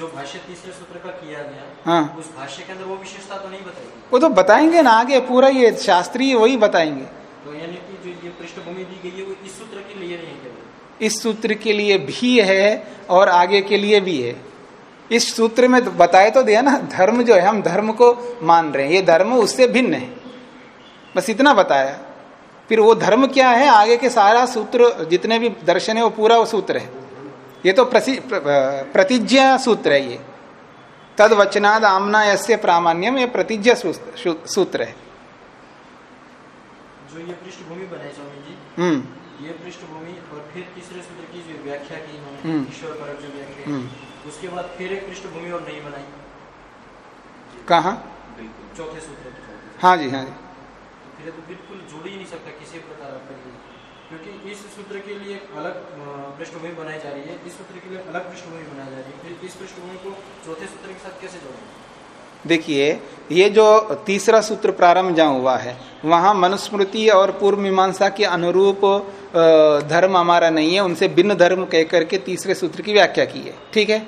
जो भाष्य तीसरे सूत्र का किया गया हाँ। उस भाष्य के अंदर वो विशेषता तो नहीं वो तो बताएँगे ना आगे पूरा ये शास्त्रीय वही बताएँगे। तो यानी कि जो ये पृष्ठभूमि दी गई है वो इस सूत्र के लिए नहीं है इस सूत्र के लिए भी है और आगे के लिए भी है। इस सूत्र में तो बताए तो दिया ना धर्म जो है हम धर्म को मान रहे हैं। ये धर्म उससे भिन्न है। बस इतना बताया। फिर वो धर्म क्या है? आगे के सारा सूत्र जितने भी दर्शन है वो पूरा वो सूत्र है। ये तो प्र- प्रतिज्ञा सूत्र है ये। तद वचनाद आमना यस्य प्रामाण्यम ये प्रतिज्ञा सूत्र है। जो ये पृष्ठभूमि बनाई स्वामी जी हम्म। ये पृष्ठभूमि और फिर तीसरे सूत्र की जो व्याख्या की हम्म। इन्होंने ईश्वर परक जो व्याख्या हम्म। उसके बाद फिर एक पृष्ठभूमि और नहीं बनाई। कहा? चौथे सूत्र। हाँ जी हाँ जी। तो फिर तो बिल्कुल जोड़ ही नहीं सकता किसी प्रकार क्योंकि इस सूत्र के लिए एक अलग पृष्ठभूमि बनाई जा रही है। इस सूत्र के लिए अलग पृष्ठभूमि बनाई जा रही है। फिर इस पृष्ठभूमि को चौथे सूत्र के साथ कैसे जोड़ेंगे? देखिए, ये जो तीसरा सूत्र प्रारंभ जहाँ हुआ है, वहाँ मनुस्मृति और पूर्व मीमांसा के अनुरूप धर्म हमारा नहीं है। उनसे भिन्न धर्म कह करके तीसरे सूत्र की व्याख्या की है। ठीक है?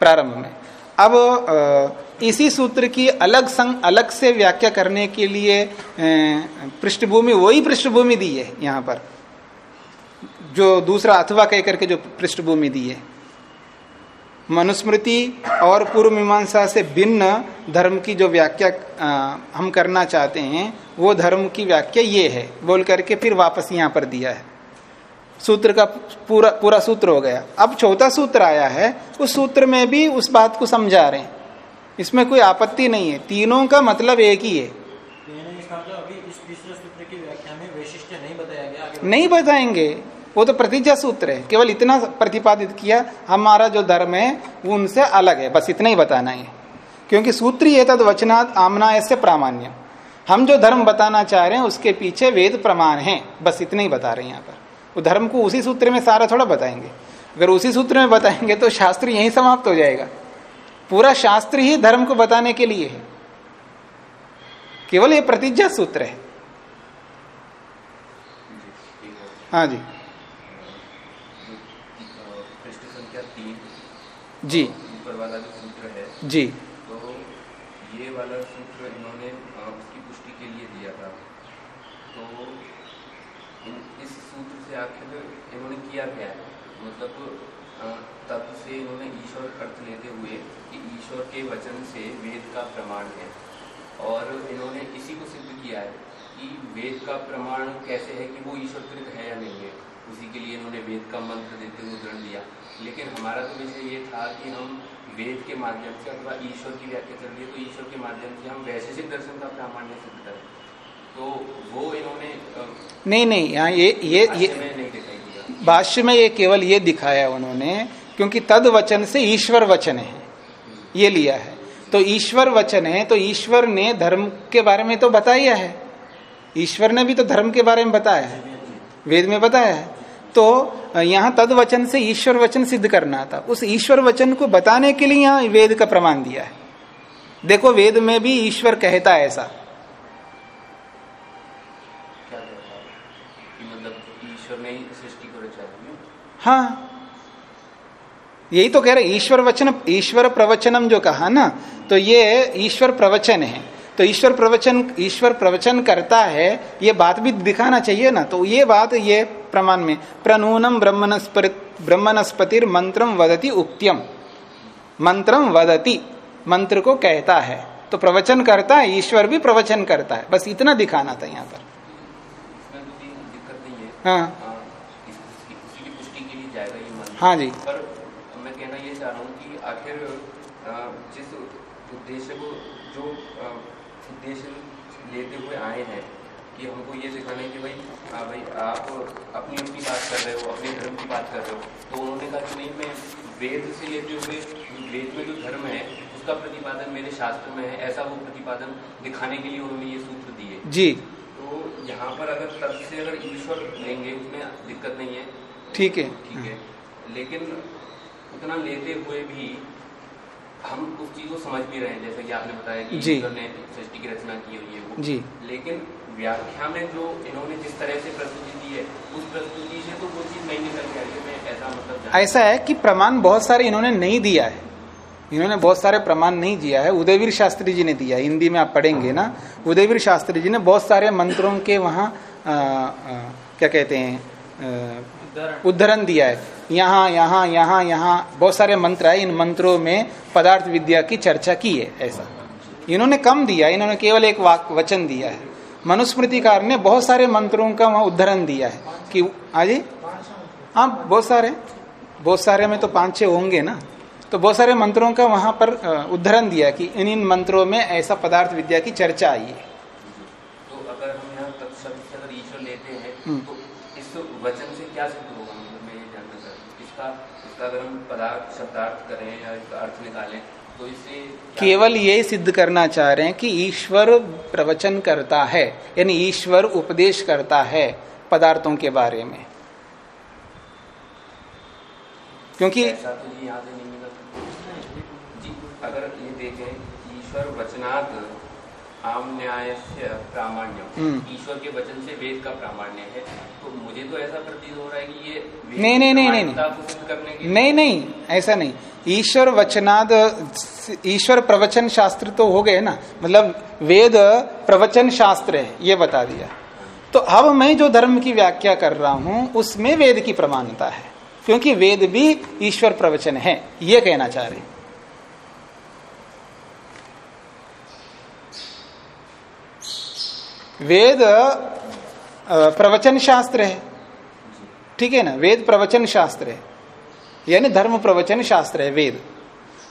प्रारंभ में। अब इसी सूत्र की अलग संग, अलग से व्याख्या करने के लिए पृष्ठभूमि, वही पृष्ठभूमि दी है यहाँ पर। जो दूसरा अथवा कह करके जो पृष्ठभूमि दी है। मनुस्मृति और पूर्व मीमांसा से भिन्न धर्म की जो व्याख्या हम करना चाहते हैं, वो धर्म की व्याख्या ये है। बोल करके फिर वापस यहाँ पर दिया है। सूत्र का पूरा पूरा सूत्र हो गया। अब चौथा सूत्र आया है। उस सूत्र में भी उस बात को समझा रहे हैं। इसमें कोई आपत्ति नहीं है। तीनों का मतलब एक ही है। नहीं बताएँगे। वो तो प्रतिज्ञा सूत्र है। केवल इतना प्रतिपादित किया हमारा जो धर्म है वो उनसे अलग है। बस इतना ही बताना है। क्योंकि सूत्र ये तद वचनात् आमना ऐसे प्रामाण्य हम जो धर्म बताना चाह रहे हैं उसके पीछे वेद प्रमाण है। बस इतना ही बता रहे हैं यहाँ पर। वो धर्म को उसी सूत्र में सारा थोड़ा बताएँगे। अगर उसी सूत्र में बताएँगे तो शास्त्र यही समाप्त हो जाएगा। पूरा शास्त्र ही धर्म को बताने के लिए है। केवल ये प्रतिज्ञा सूत्र है। हाँ जी। जी। ऊपर वाला जो। सूत्र है जी तो ये वाला सूत्र इन्होंने उसकी पुष्टि के लिए दिया था तो इन इस सूत्र से आखिर इन्होंने किया क्या मतलब अ, तब से इन्होंने ईश्वर अर्थ लेते हुए कि ईश्वर के वचन से वेद का प्रमाण है। और इन्होंने इसी को सिद्ध किया है कि वेद का प्रमाण कैसे है कि वो ईश्वरकृत है या नहीं है। उसी के लिए इन्होंने वेद का मंत्र देते हुए उदाहरण दिया। लेकिन हमारा तो विषय ये था कि हम वेद के माध्यम से अथवा ईश्वर की व्याख्या चल रही है तो ईश्वर के माध्यम से हम वैशेषिक दर्शन का प्रामाण्य सिद्ध करें। तो वो इन्होंने नहीं नहीं यहाँ ये ये ये भाष्य में ये केवल ये दिखाया उन्होंने क्योंकि तद वचन से ईश्वर वचन है। ये लिया है। तो ईश्वर वचन है तो ईश्वर ने धर्म के बारे में तो बताया है। ईश्वर ने भी तो धर्म के बारे में बताया है। वेद में बताया है। तो यहाँ तद वचन से ईश्वर वचन सिद्ध करना था। उस ईश्वर वचन को बताने के लिए यहाँ वेद का प्रमाण दिया है। देखो वेद में भी ईश्वर कहता है ऐसा। है कि मतलब ईश्वर ने ही सृष्टि को रचा है हाँ यही तो कह रहे ईश्वर वचन ईश्वर प्रवचनम जो कहा ना तो ये ईश्वर प्रवचन है। तो ईश्वर प्रवचन ईश्वर प्रवचन करता है ये बात भी दिखाना चाहिए ना तो ये बात ये प्रमाण में प्रनूनम ब्रह्मनस्पति ब्रह्मनस्पतिर मंत्रम वदति उक्त्यम। मंत्रम वदति मंत्र को कहता है तो प्रवचन करता है ईश्वर भी प्रवचन करता है बस इतना दिखाना था यहाँ पर। है। हाँ। हाँ, मंत्र। जी। पर चाह रहा हूँ कि आखिर जिस उद्देश्य को जो उद्देश्य लेते हुए आए हैं कि हमको ये सिखाना है कि भाई हाँ भाई आप अपनी अपनी बात कर रहे हो अपने धर्म की बात कर रहे हो तो उन्होंने कहा कि नहीं मैं वेद से लेते हुए वेद में जो धर्म है उसका प्रतिपादन मेरे शास्त्र में है ऐसा वो प्रतिपादन दिखाने के लिए उन्होंने ये सूत्र दिए। जी। तो यहाँ पर अगर तर्क से अगर ईश्वर लेंगे उसमें दिक्कत नहीं है। ठीक है। ठीक है। लेकिन उतना लेते हुए भी हम उस चीज़ को समझ भी रहे हैं जैसे कि आपने बताया कि जी। ने सृष्टि की रचना की हुई है वो। जी। लेकिन व्याख्या में जो इन्होंने जिस तरह से प्रस्तुति दी है उस प्रस्तुति से तो वो चीज़ नहीं निकल के आ रही है मैं ऐसा मतलब ऐसा है कि प्रमाण बहुत सारे इन्होंने नहीं दिया है। इन्होंने बहुत सारे प्रमाण नहीं दिया है। उदयवीर शास्त्री जी ने दिया। हिंदी में आप पढ़ेंगे ना। उदयवीर शास्त्री जी ने बहुत सारे मंत्रों के वहाँ क्या कहते हैं उद्धरण। दिया है। यहाँ यहाँ यहाँ यहाँ, बहुत सारे मंत्र है। इन मंत्रों में पदार्थ विद्या की चर्चा की है, ऐसा। इन्होंने कम दिया इन्होंने केवल एक वाक, वचन दिया है। मनुस्मृतिकार ने बहुत सारे मंत्रों का वहाँ उद्धरण दिया है। कि आजी हाँ बहुत सारे। बहुत सारे में तो पाँच छह होंगे ना। तो बहुत सारे मंत्रों का वहाँ पर उद्धरण दिया कि इन इन मंत्रों में ऐसा पदार्थ विद्या की चर्चा आई है तो अगर हम यहाँ तत्शब्द से अगर ईश्वर लेते हैं हम्म। तो इस वचन से क्या सिद्ध होगा मतलब मैं ये जानना चाहता हूँ इसका अगर हम पदार्थ शब्दार्थ करें या इसका अर्थ निकालें तो इससे केवल ये सिद्ध करना चाह रहे हैं कि ईश्वर प्रवचन करता है यानी ईश्वर उपदेश करता है पदार्थों के बारे में। क्योंकि ऐसा तो जी यहाँ से नहीं मिला जी अगर ये देखें ईश्वर वचनात् आम न्याय से प्रामाण्य। हम्म। ईश्वर के वचन से वेद का प्रामाण्य है। तो मुझे तो ऐसा प्रतीत हो रहा है कि ये नहीं, नहीं, नहीं, नहीं, नहीं। नहीं ऐसा नहीं। ईश्वर वचनाद ईश्वर प्रवचन शास्त्र तो हो गए ना। मतलब वेद प्रवचन शास्त्र है ये बता दिया। तो अब मैं जो धर्म की व्याख्या कर रहा हूँ उसमें वेद की प्रमाणता है। क्योंकि वेद भी ईश्वर प्रवचन है ये कहना चाह रहे हैं। वेद प्रवचन शास्त्र है। ठीक है ना? वेद प्रवचन शास्त्र है। यानी धर्म प्रवचन शास्त्र है वेद।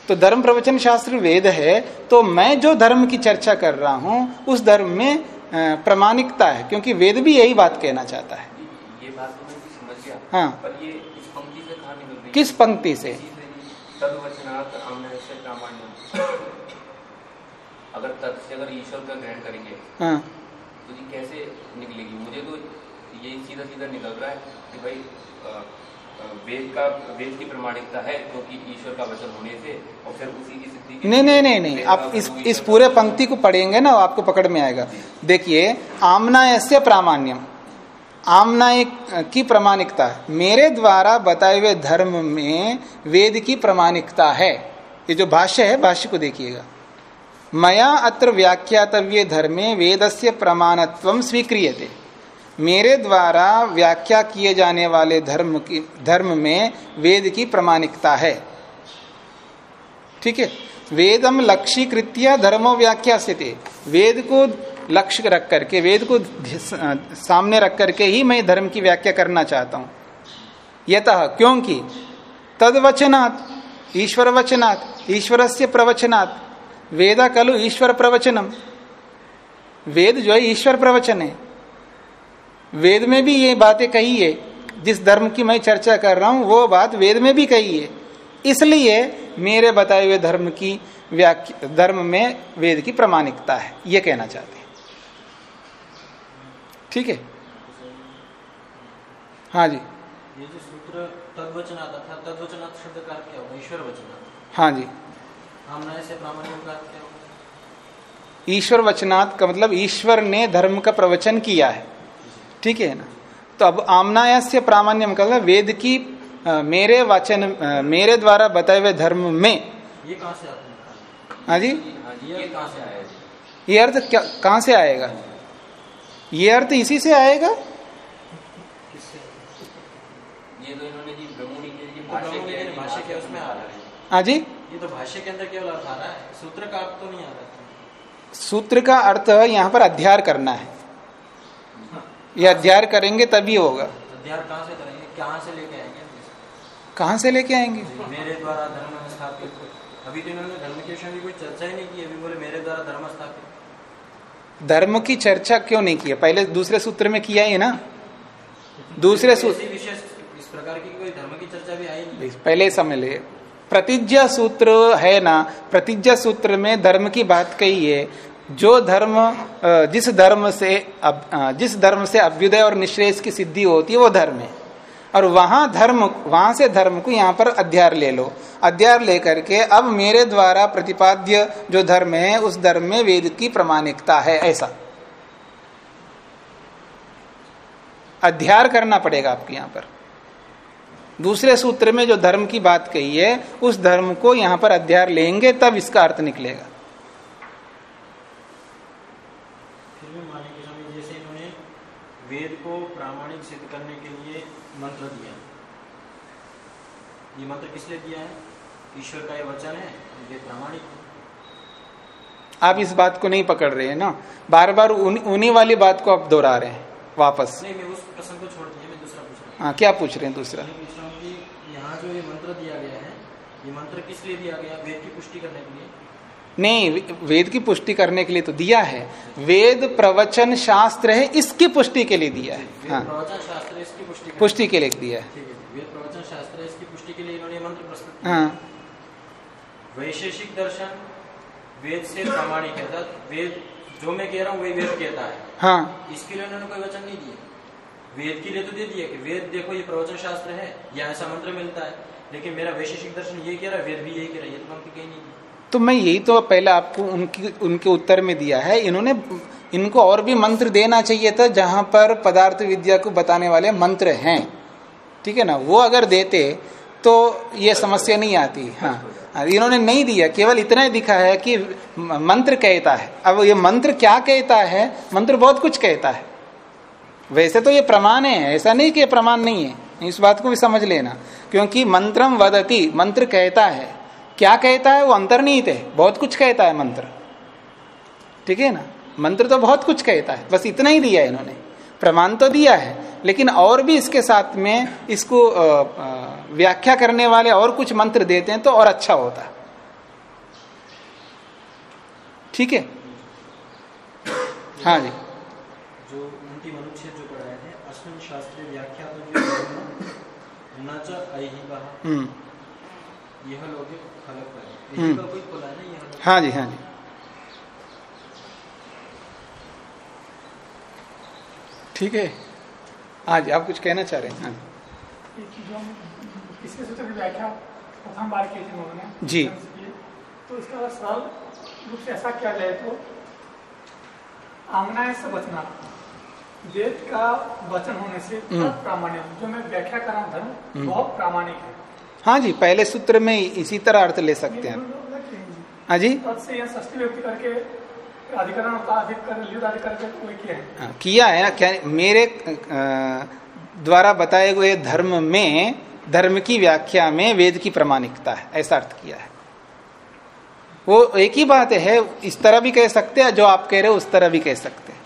तो धर्म प्रवचन शास्त्र वेद है तो मैं जो धर्म की चर्चा कर रहा हूँ उस धर्म में प्रामाणिकता है क्योंकि वेद भी यही बात कहना चाहता है। ये बात तो मैं समझ गया। हाँ। पर ये इस पंक्ति से कहाँ निकल रही किस पंक्ति से? तद अगर तत् से अगर ईश्वर का ग्रहण करेंगे हाँ। तो जी कैसे निकलेगी? मुझे तो ये सीधा सीधा निकल रहा है कि भाई वेद का वेद की प्रमाणिकता है क्योंकि तो ईश्वर का वचन होने से और फिर उसी की सिद्धि नहीं नहीं नहीं नहीं। आप इस इस पूरे पंक्ति को पढ़ेंगे ना आपको पकड़ में आएगा। देखिए आमनायस्य प्रामाण्यम। आमनाय की प्रमाणिकता मेरे द्वारा बताए हुए धर्म में वेद की प्रमाणिकता है। ये जो भाष्य है भाष्य को देखिएगा। मया अत्र व्याख्यातव्य धर्मे वेदस्य प्रमाणत्व स्वीक्रियते। मेरे द्वारा व्याख्या किए जाने वाले धर्म की, धर्म में वेद की प्रमाणिकता है। ठीक है? वेदम लक्ष्यकृत्य धर्मो व्याख्या से वेद को लक्ष्य रख करके, वेद को सामने रख करके ही मैं धर्म की व्याख्या करना चाहता हूँ। यतः, क्योंकि तदवचनात् ईश्वर वचनात् ईश्वर से प्रवचनात् वेद कलु ईश्वर प्रवचनम। वेद जो है ईश्वर प्रवचन है। वेद में भी ये बातें कही है जिस धर्म की मैं चर्चा कर रहा हूँ वो बात वेद में भी कही है। इसलिए मेरे बताए हुए धर्म की व्याख्या धर्म में वेद की प्रमाणिकता है ये कहना चाहते हैं। ठीक है? हाँ जी। ये जो सूत्र तद्वचनात् अर्थात तद्वचनात् शब्द का क्या होगा ईश्वर वचनात्। हाँ जी। ईश्वर वचनात् का मतलब ईश्वर ने धर्म का प्रवचन किया है। ठीक है ना? तो अब आमनायस्य प्रामाण्यम का मतलब वेद की अ, मेरे वचन मेरे द्वारा बताए हुए धर्म में। ये कहाँ से हाँ? जी? हाँ ये कहाँ से आया ये अर्थ क्या कहाँ से आएगा? ये अर्थ इसी से आएगा? किससे? ये इन्होंने जी ब्रह्मणि के जी भाष्य ब्रह्म किया है जी, ये तो भाष्य के अंदर केवल अर्थ आ रहा है। सूत्र का अर्थ तो नहीं आ रहा सूत्र का अर्थ यहाँ पर अध्याय करना है। ये अध्याय करेंगे तभी होगा। अध्याय कहाँ से करेंगे? कहाँ से लेके आएँगे कहाँ से लेके आएँगे? मेरे द्वारा धर्म स्थापित अभी तो इन्होंने धर्म के विषय में कोई चर्चा ही नहीं की अभी बोले मेरे द्वारा धर्म स्थापित धर्म की चर्चा क्यों नहीं की है पहले दूसरे सूत्र में किया ही ना। दूसरे सूत्र विशेष इस प्रकार की कोई धर्म की चर्चा भी आई नहीं। पहले समझ ले। प्रतिज्ञा सूत्र है ना? प्रतिज्ञा सूत्र में धर्म की बात कही है। जो धर्म जिस धर्म से जिस धर्म से अभ्युदय और निश्रेष की सिद्धि होती है, वो धर्म है। और वहाँ धर्म, वहाँ से धर्म को यहाँ पर अध्याय ले लो। अध्यार लेकर के अब मेरे द्वारा प्रतिपाद्य जो धर्म है, उस धर्म में वेद की प्रमाणिकता है, ऐसा। अध्याय करना पड़ेगा आपको यहाँ पर। दूसरे सूत्र में जो धर्म की बात कही है उस धर्म को यहाँ पर अध्याय लेंगे तब इसका अर्थ निकलेगा। फिर भी के समय जैसे इन्होंने वेद को प्रामाणिक सिद्ध करने के लिए मंत्र दिया। ये मंत्र किस लिए दिया है? ईश्वर का ये वचन है ये प्रामाणिक आप इस बात को नहीं पकड़ रहे हैं ना? बार बार उन, उन्हीं वाली बात को आप दोहरा रहे हैं वापस। नहीं मैं उस प्रश्न को छोड़ दिया मैं दूसरा पूछ रहा हूँ। हाँ क्या पूछ रहे हैं दूसरा मैं पूछ रहा हूँ कि यहाँ जो ये मंत्र दिया गया है ये मंत्र किस लिए दिया गया? वेद की पुष्टि करने के लिए। नहीं वेद की पुष्टि करने के लिए तो दिया है। वेद प्रवचन शास्त्र है इसकी पुष्टि के लिए दिया है। हाँ। प्रवचन शास्त्र इसकी पुष्टि पुष्टि के लिए। दिया है। वेद प्रवचन शास्त्र है, इसकी पुष्टि के लिए इन्होंने मंत्र प्रस्तुत हाँ। वैशेषिक दर्शन वेद से प्रामाणिक है वेद जो मैं कह रहा हूँ वही वेद कहता है। हाँ। इसके लिए उन्होंने कोई वचन नहीं दिया। वेद के लिए तो दे दिया कि वेद देखो ये प्रवचन शास्त्र है या ऐसा मंत्र मिलता है। लेकिन मेरा वैशेषिक दर्शन ये कह रहा है वेद भी यही कह रहा है ये तो पंक्ति कहीं नहीं तो मैं यही तो पहले आपको उनकी उनके उत्तर में दिया है। इन्होंने इनको और भी मंत्र देना चाहिए था जहाँ पर पदार्थ विद्या को बताने वाले मंत्र हैं। ठीक है ना? वो अगर देते तो ये समस्या नहीं आती। हाँ। हाँ, इन्होंने नहीं दिया। केवल इतना ही दिखा है कि मंत्र कहता है। अब ये मंत्र क्या कहता है? मंत्र बहुत कुछ कहता है। वैसे तो ये प्रमाण है ऐसा नहीं कि प्रमाण नहीं है। इस बात को भी समझ लेना। क्योंकि मंत्रम वदती, मंत्र कहता है। क्या कहता है? वो अंतर्निहित है। बहुत कुछ कहता है मंत्र। ठीक है ना? मंत्र तो बहुत कुछ कहता है। बस इतना ही दिया है इन्होंने। प्रमाण तो दिया है। लेकिन और भी इसके साथ में इसको व्याख्या करने वाले और कुछ मंत्र देते हैं तो और अच्छा होता। ठीक है? हाँ जी। जो उनकी मनुष्य जो पढ़ाए थे अश्विन शास्त्रीय व्याख्या तो जो न च ऐहिका हम्म यह लोग खलक है हम्म। बोला है। हाँ। जी हाँ जी। ठीक है। हाँ जी आप कुछ कहना चाह रहे हैं? हाँ जी। प्रथम बार की थी जी। तो इसका सरल रूप से ऐसा किया जाए तो आमनाय से बचना। वेद का वचन होने से हम्म। प्रामाणिक जो मैं व्याख्या कर रहा हूँ धर्म बहुत प्रामाणिक है। हाँ जी पहले सूत्र में इसी तरह अर्थ ले सकते हैं। हाँ जी। करके अधिकरण कर करके है? हाँ, किया है ना? क्या मेरे द्वारा बताए हुए धर्म में धर्म की व्याख्या में वेद की प्रमाणिकता है ऐसा अर्थ किया है। वो एक ही बात है इस तरह भी कह सकते हैं जो आप कह रहे हो उस तरह भी कह सकते हैं।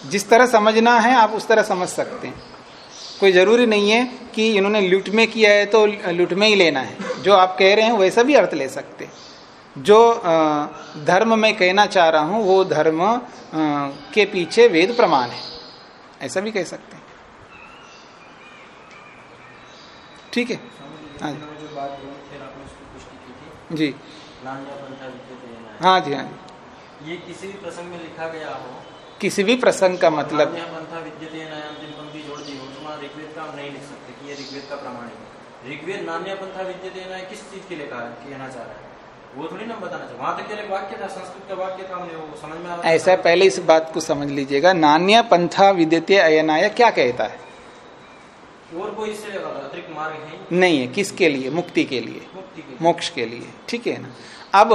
जिस तरह समझना है आप उस तरह समझ सकते हैं। कोई ज़रूरी नहीं है कि इन्होंने लुट में किया है तो लुट में ही लेना है। जो आप कह रहे हैं वैसा भी अर्थ ले सकते हैं। जो धर्म में कहना चाह रहा हूँ वो धर्म के पीछे वेद प्रमाण है। ऐसा भी कह सकते हैं। ठीक है? हाँ जी। जो। हाँ जी हाँ जी। ये किसी भी प्रसंग में लिखा गया हो किसी भी प्रसंग का मतलब। नान्या पंथा हो तो वहाँ ऋग्वेद का हम नहीं लिख सकते कि ये ऋग्वेद का प्रमाण ऋग्वेद नान्या पंथा विद्यते येन किस चीज़ के लिए कहना चाह रहा है? वो थोड़ी ना बताना चाहिए वहाँ तक केवल वाक्य था संस्कृत का वाक्य था हमने वो समझ में आ ऐसा पहले इस बात को समझ लीजिएगा नान्य पंथा विद्यते अयनाय क्या कहता है? और कोई इससे अतिरिक्त मार्ग है? नहीं है किसके लिए? मुक्ति के लिए। मुक्ति मोक्ष के लिए। ठीक है ना? अब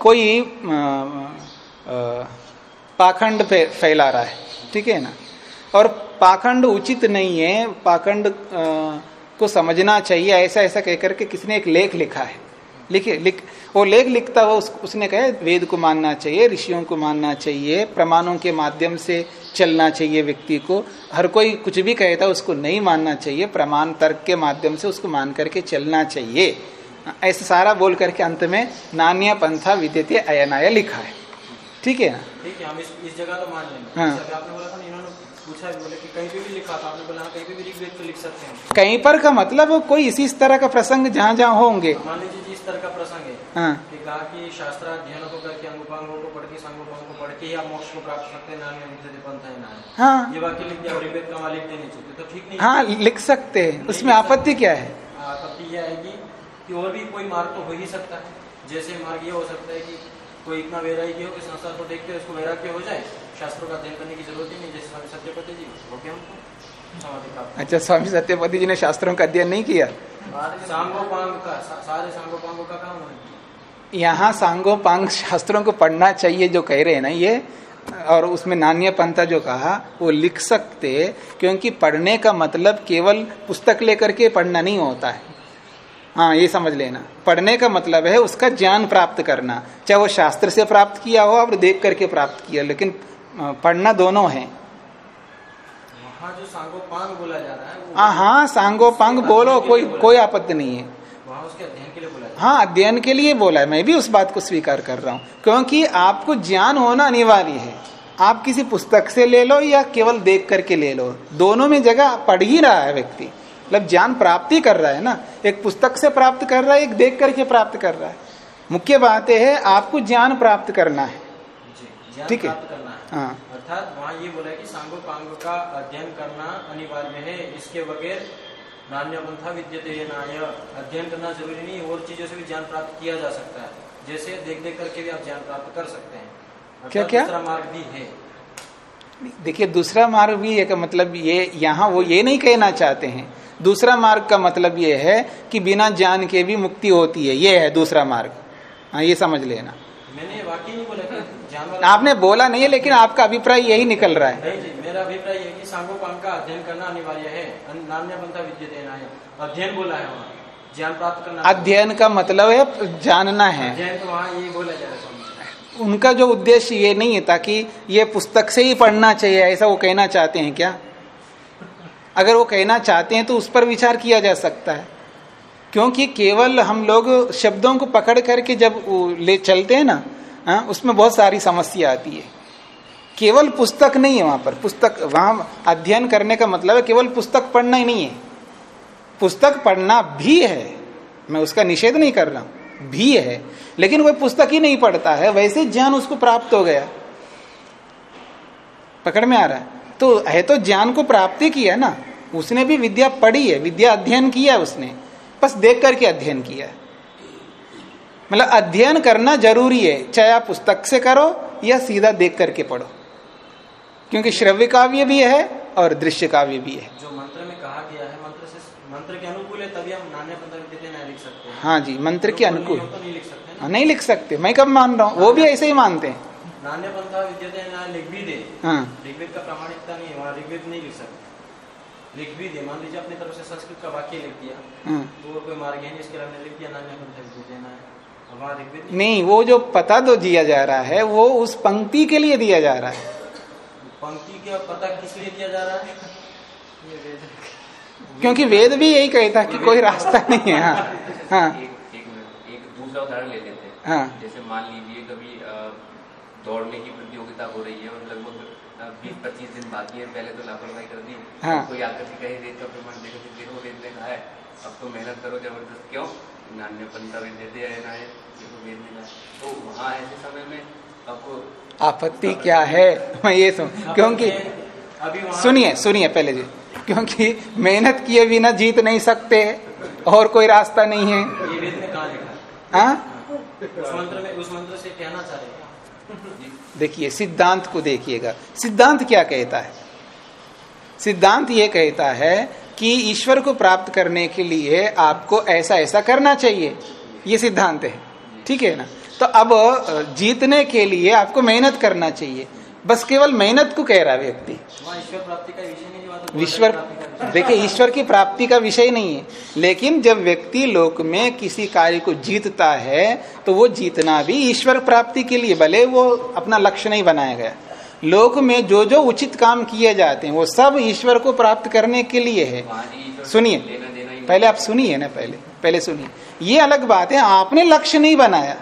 कोई अ, अ, पाखंड फैला रहा है ठीक है ना? और पाखंड उचित नहीं है पाखंड को समझना चाहिए ऐसा ऐसा कहकर के किसने एक लेख लिखा है। लिखे लिख वो लेख लिखता हुआ उस, उसने कहा वेद को मानना चाहिए ऋषियों को मानना चाहिए प्रमाणों के माध्यम से चलना चाहिए व्यक्ति को। हर कोई कुछ भी कहता है उसको नहीं मानना चाहिए प्रमाण तर्क के माध्यम से उसको मान करके चलना चाहिए। ऐसा सारा बोल करके अंत में नान्य पंथा विद्यते अयनाय लिखा है। ठीक है? ठीक है हम इस इस जगह तो मान लेंगे। हाँ। आपने बोला था इन्होंने पूछा बोले कि कहीं पे भी लिखा था आपने बोला हाँ कहीं पे भी ऋग्वेद तो लिख सकते हैं। कहीं पर का मतलब कोई इसी तरह का प्रसंग जहाँ जहाँ होंगे। मान लीजिए जिस तरह का प्रसंग है। हाँ। कि कहा कि शास्त्राध्ययन को करके अंगोपांगों को पढ़ के संगोपांगों को पढ़ के आप मोक्ष को प्राप्त सकते हैं है हाँ। ये वाक्य लिख दिया ऋग्वेद का लिख देने तो ठीक नहीं हाँ। लिख सकते हैं। उसमें आपत्ति क्या है? आपत्ति यह आएगी कि और भी कोई मार्ग तो हो ही सकता है। जैसे मार्ग ये हो सकता है कि कोई इतना वैराग्य हो कि संसार को देखते हुए उसको वैराग्य हो जाए शास्त्रों का अध्ययन करने की ज़रूरत ही नहीं जैसे स्वामी सत्यपति जी हो गया उनको अच्छा स्वामी सत्यपति जी ने शास्त्रों का अध्ययन नहीं किया? सांगोपांग का सा, सारे सांगोपांगों का काम है यहाँ सांगोपांग शास्त्रों को पढ़ना चाहिए जो कह रहे हैं ना ये और उसमें नान्य पंथा जो कहा वो लिख सकते क्योंकि पढ़ने का मतलब केवल पुस्तक लेकर के पढ़ना नहीं होता है। हाँ ये समझ लेना। पढ़ने का मतलब है उसका ज्ञान प्राप्त करना। चाहे वो शास्त्र से प्राप्त किया हो और देख करके प्राप्त किया लेकिन पढ़ना दोनों है। वहाँ जो सांगोपांग बोला जा रहा है हाँ हाँ सांगोपांग बोलो कोई कोई आपत्ति नहीं है। हाँ अध्ययन के लिए बोला है। मैं भी उस बात को स्वीकार कर रहा हूँ। क्योंकि आपको ज्ञान होना अनिवार्य है। आप किसी पुस्तक से ले लो या केवल देख करके ले लो। दोनों में जगह पढ़ ही रहा है व्यक्ति। मतलब ज्ञान प्राप्ति कर रहा है ना एक पुस्तक से प्राप्त कर रहा है एक देख करके प्राप्त कर रहा है। मुख्य बात यह है आपको ज्ञान प्राप्त करना है। ठीक है। प्राप्त करना है। अर्थात वहाँ ये बोला है कि सांगो पांग का अध्ययन करना अनिवार्य है इसके बगैर नान्य पंथा विद्यते नाय। अध्ययन करना ज़रूरी नहीं और चीज़ों से भी ज्ञान प्राप्त किया जा सकता है। जैसे देख देख करके भी आप ज्ञान प्राप्त कर सकते हैं। क्या- क्या? मार्ग भी है। देखिए दूसरा मार्ग भी है का मतलब ये यहाँ वो ये नहीं कहना चाहते हैं। दूसरा मार्ग का मतलब ये है कि बिना ज्ञान के भी मुक्ति होती है। ये है दूसरा मार्ग। हाँ ये समझ लेना। मैंने वाकई नहीं बोला आपने बोला नहीं है लेकिन आपका अभिप्राय यही निकल रहा है। नहीं जी मेरा अभिप्राय ये है कि सांगो पांग का अध्ययन करना अनिवार्य है। अध्ययन बोला है वहाँ। ज्ञान प्राप्त करना अध्ययन का मतलब है जानना है। अध्ययन तो वहाँ ये बोला जा रहा है। उनका जो उद्देश्य ये नहीं है ताकि ये पुस्तक से ही पढ़ना चाहिए ऐसा वो कहना चाहते हैं क्या? अगर वो कहना चाहते हैं तो उस पर विचार किया जा सकता है। क्योंकि केवल हम लोग शब्दों को पकड़ करके जब ले चलते हैं ना हाँ, उसमें बहुत सारी समस्या आती है। केवल पुस्तक नहीं है वहाँ पर। पुस्तक वहाँ अध्ययन करने का मतलब है केवल पुस्तक पढ़ना ही नहीं है। पुस्तक पढ़ना भी है। मैं उसका निषेध नहीं कर रहा हूँ। भी है, लेकिन वह पुस्तक ही नहीं पढ़ता है, वैसे ज्ञान उसको प्राप्त हो गया। पकड़ में आ रहा है। तो है तो ज्ञान को प्राप्ति किया ना? उसने भी विद्या पढ़ी है, विद्या अध्ययन किया है उसने, बस देख करके अध्ययन किया है। मतलब अध्ययन करना ज़रूरी है, चाहे आप पुस्तक से करो या सीधा देख करके पढ़ो। क्योंकि श्रव्य काव्य भी है और दृश्य काव्य भी है जो मंत्र में कहा गया है मंत्र से मंत्र के अनुकूल है तभी हम नान्य पंथा विद्यते नाय लिख सकते हैं जी मंत्र के अनुकूल। तो नहीं लिख सकते हाँ, नहीं लिख सकते। मैं कब मान रहा हूँ? वो भी ऐसे ही मानते हैं। नान्य पंथा विद्यते नाय लिख भी दे। हाँ। ऋग्वेद का प्रामाणिकता नहीं है वहाँ ऋग्वेद नहीं लिख सकते। लिख भी दे। मान लीजिए अपनी तरफ़ से संस्कृत का वाक्य लिख दिया हाँ। तो कोई मार्ग है नहीं इसके अलावा लिख दिया नान्य पंथा विद्यते नाय और नहीं। वो जो पता तो दिया जा रहा है वो उस पंक्ति के लिए दिया जा रहा है। पंक्ति का पता किस लिए दिया जा रहा है? क्योंकि वेद भी यही कहता कि कोई रास्ता नहीं है हाँ हाँ। एक एक एक दूसरा उदाहरण ले लेते हैं। हाँ। जैसे मान लीजिए कभी दौड़ने की प्रतियोगिता हो रही है और लगभग बीस पच्चीस दिन बाकी है पहले तो लापरवाही कर दी। हाँ। अब कोई आकर के कहे रेत का प्रमाण देखो तो देखो रेत ने कहा है। अब तो मेहनत करो ज़बरदस्त क्यों? नान्य दे रहना है देखो वेद ने कहा तो वहाँ ऐसे समय में अब आपत्ति क्या है? मैं ये सुन क्योंकि सुनिए सुनिए पहले जी। क्योंकि मेहनत किए बिना जीत नहीं सकते और कोई रास्ता नहीं है। है। देखिए सिद्धांत को देखिएगा। सिद्धांत क्या कहता है? सिद्धांत ये कहता है कि ईश्वर को प्राप्त करने के लिए आपको ऐसा ऐसा करना चाहिए। ये सिद्धांत है। ठीक है ना? तो अब जीतने के लिए आपको मेहनत करना चाहिए। बस केवल मेहनत को कह रहा है व्यक्ति। ईश्वर तो। देखिए ईश्वर की प्राप्ति का विषय नहीं है। लेकिन जब व्यक्ति लोक में किसी कार्य को जीतता है तो वो जीतना भी ईश्वर प्राप्ति के लिए भले वो अपना लक्ष्य नहीं बनाया गया। लोक में जो जो उचित काम किए जाते हैं वो सब ईश्वर को प्राप्त करने के लिए है। सुनिए। पहले आप सुनिए ना पहले पहले सुनिए। ये अलग बात है आपने लक्ष्य नहीं बनाया।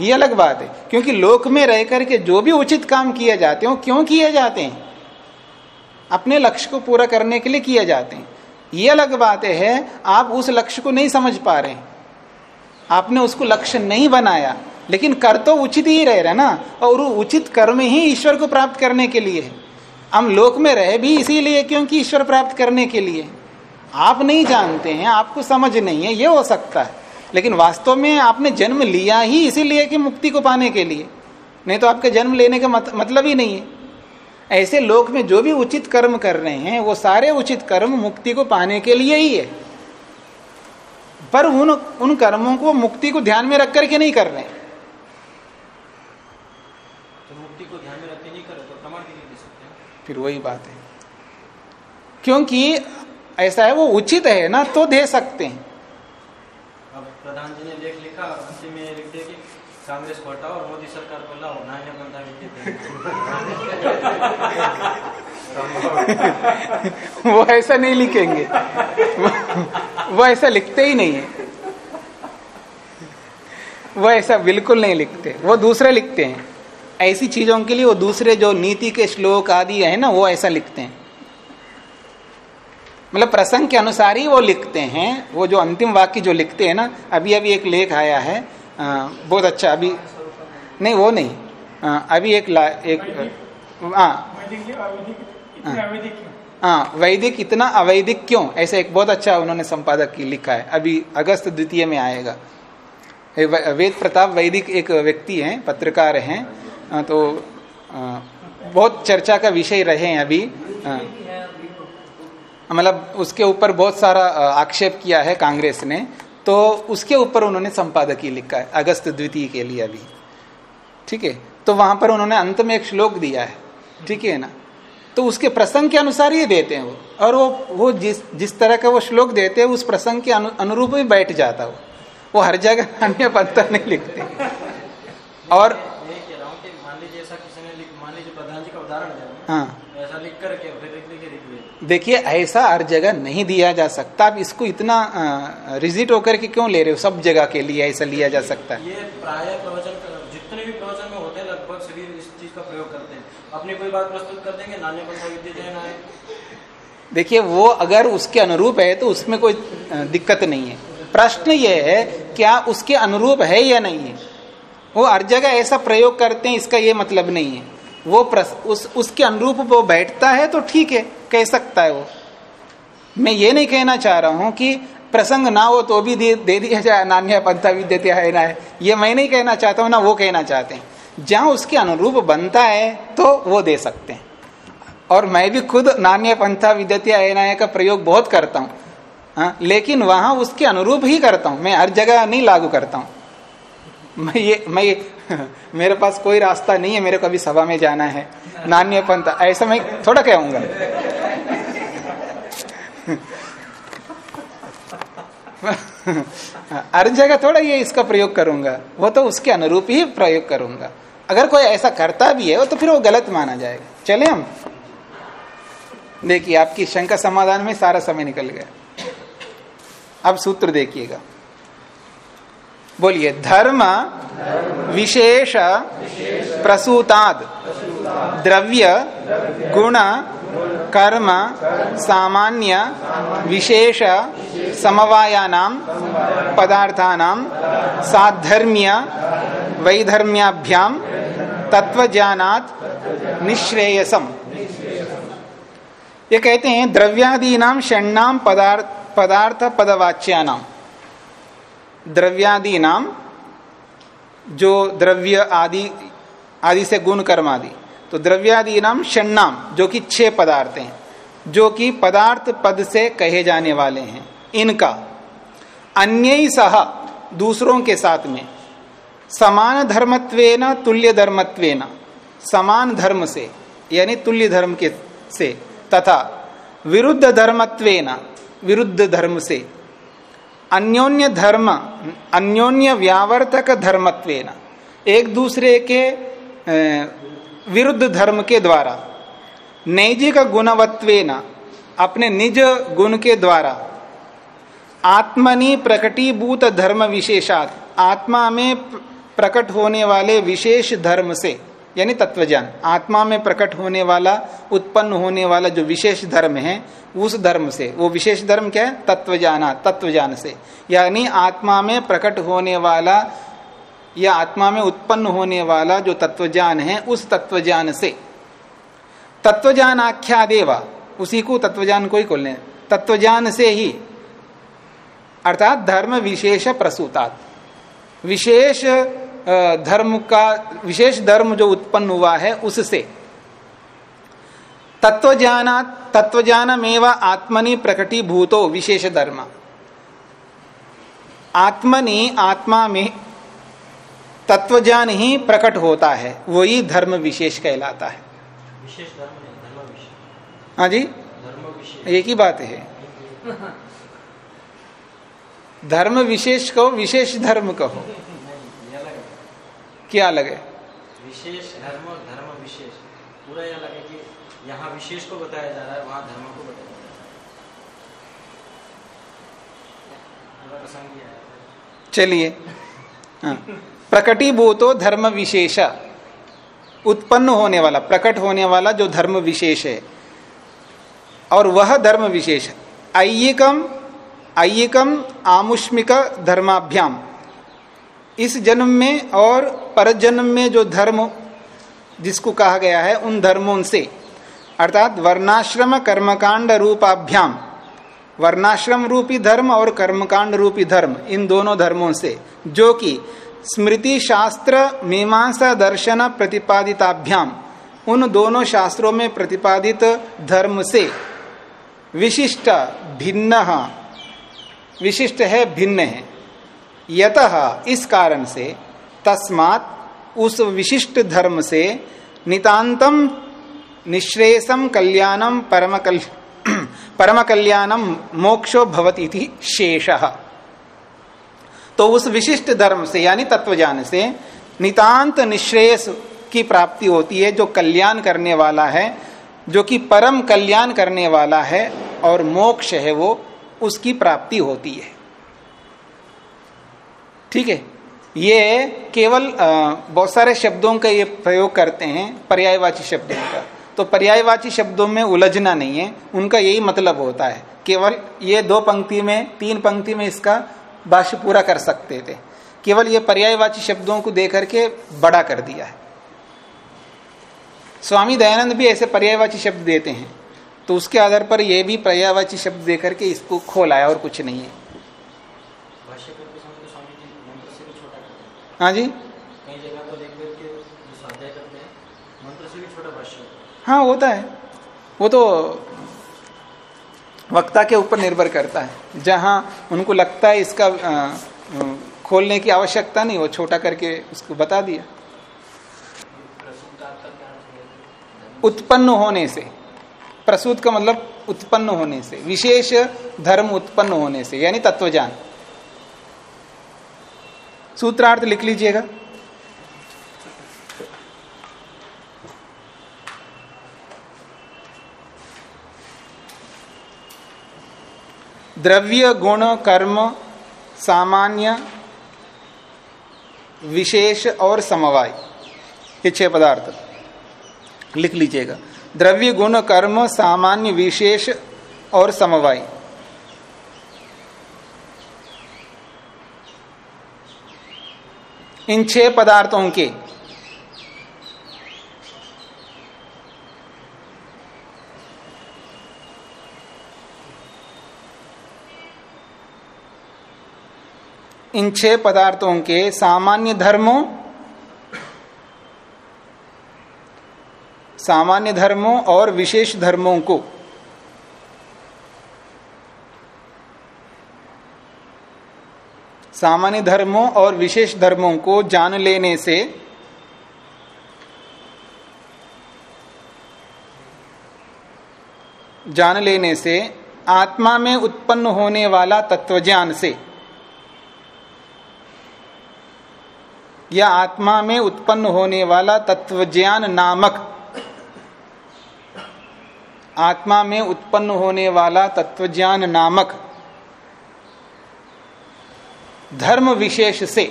ये अलग बात है। क्योंकि लोक में रह करके जो भी उचित काम किए जाते हैं क्यों किए जाते हैं? अपने लक्ष्य को पूरा करने के लिए किए जाते हैं। ये अलग बात है, आप उस लक्ष्य को नहीं समझ पा रहे आपने उसको लक्ष्य नहीं बनाया। लेकिन कर तो उचित ही रह रहा ना? और उचित कर्म ही ईश्वर को प्राप्त करने के लिए है। हम लोक में रहे भी इसीलिए क्योंकि ईश्वर प्राप्त करने के लिए। आप नहीं जानते हैं, आपको समझ नहीं है, ये हो सकता है। लेकिन वास्तव में आपने जन्म लिया ही इसीलिए कि मुक्ति को पाने के लिए। नहीं तो आपके जन्म लेने का मत, मतलब ही नहीं है। ऐसे लोक में जो भी उचित कर्म कर रहे हैं वो सारे उचित कर्म मुक्ति को पाने के लिए ही है। पर उन उन कर्मों को मुक्ति को ध्यान में रख करके नहीं कर रहे हैं। तो मुक्ति को ध्यान में रखते नहीं करे तो प्रमाण नहीं दे सकते फिर वही बात है। क्योंकि ऐसा है वो उचित है ना तो दे सकते हैं अब प्रधान जी ने लेख लिखा और अंतिम में लिख दिया कि कांग्रेस को हटाओ मोदी सरकार को लाओ नान्य पंथा विद्यते वो ऐसा नहीं लिखेंगे। वो, वो ऐसा लिखते ही नहीं है। वो ऐसा बिल्कुल नहीं लिखते। वो दूसरे लिखते हैं। ऐसी चीज़ों के लिए वो दूसरे जो नीति के श्लोक आदि है ना वो ऐसा लिखते हैं। मतलब प्रसंग के अनुसार ही वो लिखते हैं। वो जो अंतिम वाक्य जो लिखते हैं ना अभी अभी एक लेख आया है। बहुत अच्छा अभी नहीं वो नहीं। हाँ, अभी एक ला एक हाँ वैदिक अवैधिक अवैधिक क्यों वैदिक इतना अवैदिक क्यों? ऐसे एक बहुत अच्छा उन्होंने संपादक की लिखा है। अभी अगस्त द्वितीय में आएगा। वेद प्रताप वैदिक एक व्यक्ति हैं पत्रकार हैं। तो हाँ, बहुत चर्चा का विषय रहे हैं अभी। मतलब उसके ऊपर बहुत सारा आक्षेप किया है कांग्रेस ने। तो उसके ऊपर उन्होंने संपादकीय लिखा है अगस्त द्वितीय के लिए अभी। ठीक है? तो वहाँ पर उन्होंने अंत में एक श्लोक दिया है। ठीक है ना? तो उसके प्रसंग के अनुसार ही देते हैं वो। और वो वो जिस जिस तरह का वो श्लोक देते हैं उस प्रसंग के अनु, अनुरूप ही बैठ जाता वो। वो हर जगह अन्य पंथा नहीं लिखते। और मान लीजिए ऐसा किसी ने लिख मान लीजिए का उदाहरण हाँ। ऐसा लिख करके फिर लिख लिखे ऋग्वेद देखिए ऐसा हर जगह नहीं दिया जा सकता। आप इसको इतना रिजिट होकर के क्यों ले रहे हो? सब जगह के लिए ऐसा लिया जा सकता है। ये प्राय प्रवचन जितने भी प्रवचन में होते हैं लगभग सभी इस चीज़ का प्रयोग करते हैं। अपनी कोई बात प्रस्तुत कर देंगे आए देखिए वो अगर उसके अनुरूप है तो उसमें कोई दिक्कत नहीं है। प्रश्न ये है क्या उसके अनुरूप है या नहीं है? वो हर जगह ऐसा प्रयोग करते हैं इसका ये मतलब नहीं है। वो प्रस, उस उसके अनुरूप वो बैठता है तो ठीक है कह सकता है वो। मैं ये नहीं कहना चाह रहा हूँ कि प्रसंग ना हो तो भी दे, दे दिया जाए नान्य पंथा विद्यते है ना है। ये मैं नहीं कहना चाहता हूँ ना वो कहना चाहते हैं। जहाँ उसके अनुरूप बनता है तो वो दे सकते हैं। और मैं भी खुद नान्य पंथा विद्यते अयनाय का प्रयोग बहुत करता हूँ। हाँ, लेकिन वहाँ उसके अनुरूप ही करता हूँ। मैं हर जगह नहीं लागू करता हूँ। मैं ये, मैं मेरे पास कोई रास्ता नहीं है, मेरे को अभी सभा में जाना है। नान्य पंथ ऐसा मैं थोड़ा कहूँगा हर जगह थोड़ा ये इसका प्रयोग करूँगा। वो तो उसके अनुरूप ही प्रयोग करूँगा। अगर कोई ऐसा करता भी है, वो तो फिर वो गलत माना जाएगा। चले हम। देखिए, आपकी शंका समाधान में सारा समय निकल गया। अब सूत्र देखिएगा। बोलिए, धर्म विशेष प्रसूताद। द्रव्य गुण कर्म सामान्य विशेष समवायानाम पदार्थानाम साधर्म्य वैधर्म्याभ्याम तत्वज्ञानात निश्रेयसम ये कहते हैं द्रव्यादि नाम षण्णाम पदार्थ पदार्थ पदवाच्यानाम द्रव्यादि नाम जो द्रव्य आदि आदि से गुण कर्म आदि। तो द्रव्यादि नाम षण्णाम जो कि छह पदार्थ हैं, जो कि पदार्थ पद से कहे जाने वाले हैं, इनका। अन्य सह, दूसरों के साथ में। समान धर्मत्वेन, तुल्य धर्मत्वेन। समान धर्म से, यानी तुल्य धर्म के से, तथा विरुद्ध धर्मत्वेन, विरुद्ध धर्म से। अन्योन्य धर्म, अन्योन्य व्यावर्तक धर्मत्वेन, एक दूसरे के विरुद्ध धर्म के द्वारा, नैजिक गुणवत्वेन, अपने निज गुण के द्वारा, आत्मनि प्रकटीभूत धर्म विशेषात, आत्मा में प्रकट होने वाले विशेष धर्म से यानी तत्वज्ञान। आत्मा में प्रकट होने वाला, उत्पन्न होने वाला जो विशेष धर्म है, उस धर्म से। वो विशेष धर्म क्या है? तत्वज्ञाना, तत्वज्ञान से। यानी आत्मा में प्रकट होने वाला या आत्मा में उत्पन्न होने वाला जो तत्वज्ञान है, उस तत्वज्ञान से। तत्वज्ञान आख्यादेवा उसी को तत्वज्ञान को ही खोलने तत्वज्ञान से ही। अर्थात धर्म विशेष प्रसूतात। विशेष धर्म का विशेष धर्म जो उत्पन्न हुआ है उससे। तत्वज्ञान तत्वज्ञानमेव आत्मनि प्रकटी भूतो विशेष धर्म। आत्मनि आत्मा में तत्वज्ञान ही प्रकट होता है वही धर्म विशेष कहलाता है। विशेष धर्म नहीं हाँ जी? एक ही बात है? धर्म विशेष कहो विशेष धर्म कहो। क्या अलग है विशेष धर्म और धर्म विशेष। पूरा ये अलग है कि यहाँ विशेष को बताया जा रहा है वहाँ धर्म को बताया जा रहा है। चलिए। हाँ। प्रकटीभूतो धर्म विशेष। उत्पन्न होने वाला प्रकट होने वाला जो धर्म विशेष है और वह धर्म विशेष आइयकम आइयकम आमुष्मिक धर्माभ्याम। इस जन्म में और पर जन्म में जो धर्म जिसको कहा गया है, उन धर्मों से, अर्थात वर्णाश्रम कर्मकांड रूपाभ्याम, वर्णाश्रम रूपी धर्म और कर्मकांड रूपी धर्म, इन दोनों धर्मों से, जो कि स्मृति शास्त्र मीमांसा दर्शन प्रतिपादिताभ्याम, उन दोनों शास्त्रों में प्रतिपादित धर्म से, विशिष्ट भिन्न, विशिष्ट है, भिन्न है। यत इस कारण से तस्मात उस विशिष्ट धर्म से नितांतम निश्रेयसम कल्याणम परम कल परम कल्याणम मोक्षो भवती थी शेष। तो उस विशिष्ट धर्म से, यानी तत्वज्ञान से नितांत निश्रेयस की प्राप्ति होती है, जो कल्याण करने वाला है, जो कि परम कल्याण करने वाला है, और मोक्ष है वो, उसकी प्राप्ति होती है। ठीक है? ये केवल बहुत सारे शब्दों का ये प्रयोग करते हैं, पर्यायवाची शब्दों का। तो पर्यायवाची शब्दों में उलझना नहीं है, उनका यही मतलब होता है। केवल ये दो पंक्ति में, तीन पंक्ति में इसका भाष्य पूरा कर सकते थे। केवल ये पर्यायवाची शब्दों को देकर के बड़ा कर दिया है। स्वामी दयानंद भी ऐसे पर्यायवाची शब्द देते हैं। तो उसके आधार पर यह भी पर्यायवाची शब्द देकर के इसको खोलाया और कुछ नहीं है। हाँ जी। तो हैं हाँ। होता है। वो तो वक्ता के ऊपर निर्भर करता है। जहाँ उनको लगता है इसका खोलने की आवश्यकता नहीं वो छोटा करके उसको बता दिया। उत्पन्न होने से। प्रसूत का मतलब उत्पन्न होने से। विशेष धर्म उत्पन्न होने से यानी तत्वज्ञान। सूत्रार्थ लिख लीजिएगा। द्रव्य, गुण, कर्म, सामान्य, विशेष और समवाय, ये छह पदार्थ। लिख लीजिएगा। द्रव्य, गुण, कर्म, सामान्य, विशेष और समवाय। इन छह पदार्थों के। इन छह पदार्थों के सामान्य धर्मों सामान्य धर्मों और विशेष धर्मों को। सामान्य धर्मों और विशेष धर्मों को जान लेने से जान लेने से आत्मा में उत्पन्न होने वाला तत्वज्ञान से या आत्मा में उत्पन्न होने वाला तत्वज्ञान नामक आत्मा में उत्पन्न होने वाला तत्वज्ञान नामक धर्म विशेष से।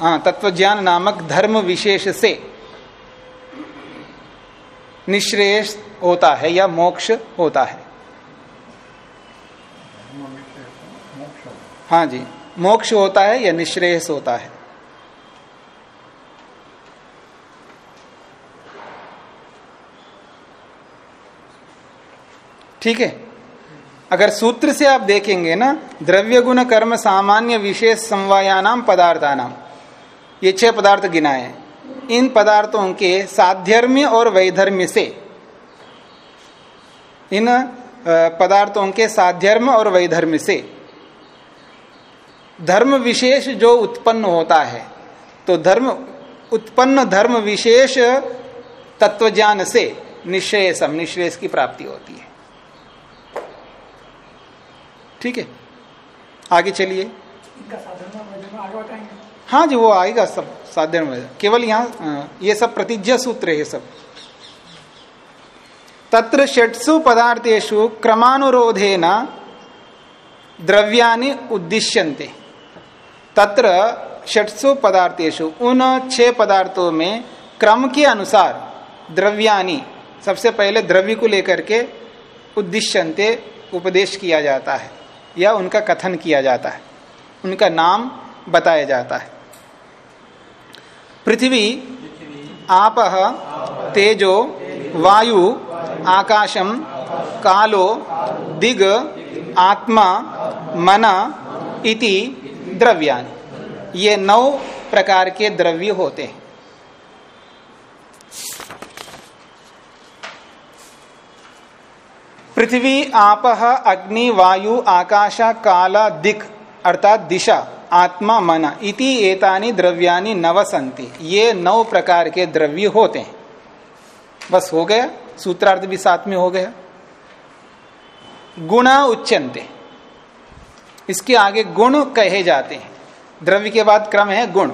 हाँ तत्वज्ञान नामक धर्म विशेष से। निश्रेष होता है या मोक्ष होता है। हाँ जी मोक्ष होता है या निश्रेयस होता है। ठीक है? अगर सूत्र से आप देखेंगे ना, द्रव्य गुण कर्म सामान्य विशेष समवायानाम पदार्थानाम। ये छह पदार्थ गिनाए इन पदार्थों के साध्यर्म्य और वैधर्म्य से, इन पदार्थों के साध्यर्म और वैधर्म्य से, धर्म विशेष जो उत्पन्न होता है तो धर्म, उत्पन्न धर्म विशेष तत्वज्ञान से निश्रेयसम, निश्रेयस की प्राप्ति होती है। ठीक है? आगे चलिए। हाँ जी वो आएगा सब साधन में। केवल यहाँ ये सब प्रतिज्ञा सूत्र है सब। तत्र षट्सु पदार्थेशु क्रमानुरोधे न द्रव्यानि उद्दिश्यन्ते। तत्र षट्सु पदार्थेशु उन छह पदार्थों में क्रम के अनुसार द्रव्यानि सबसे पहले द्रव्य को लेकर के उद्दिश्यंते उपदेश किया जाता है। या उनका कथन किया जाता है, उनका नाम बताया जाता है। पृथ्वी आप तेजो, वायु, आकाशम, कालो, दिग, आत्मा, मन, इति द्रव्यानि ये नौ प्रकार के द्रव्य होते हैं। पृथ्वी आप अग्नि वायु आकाश काल दिक अर्थात दिशा आत्मा मन इति एतानी द्रव्यानि नवसंति ये नौ प्रकार के द्रव्य होते हैं। बस हो गया? सूत्रार्थ भी साथ में हो गया। गुण उच्चनते इसके आगे गुण कहे जाते हैं। द्रव्य के बाद क्रम है गुण।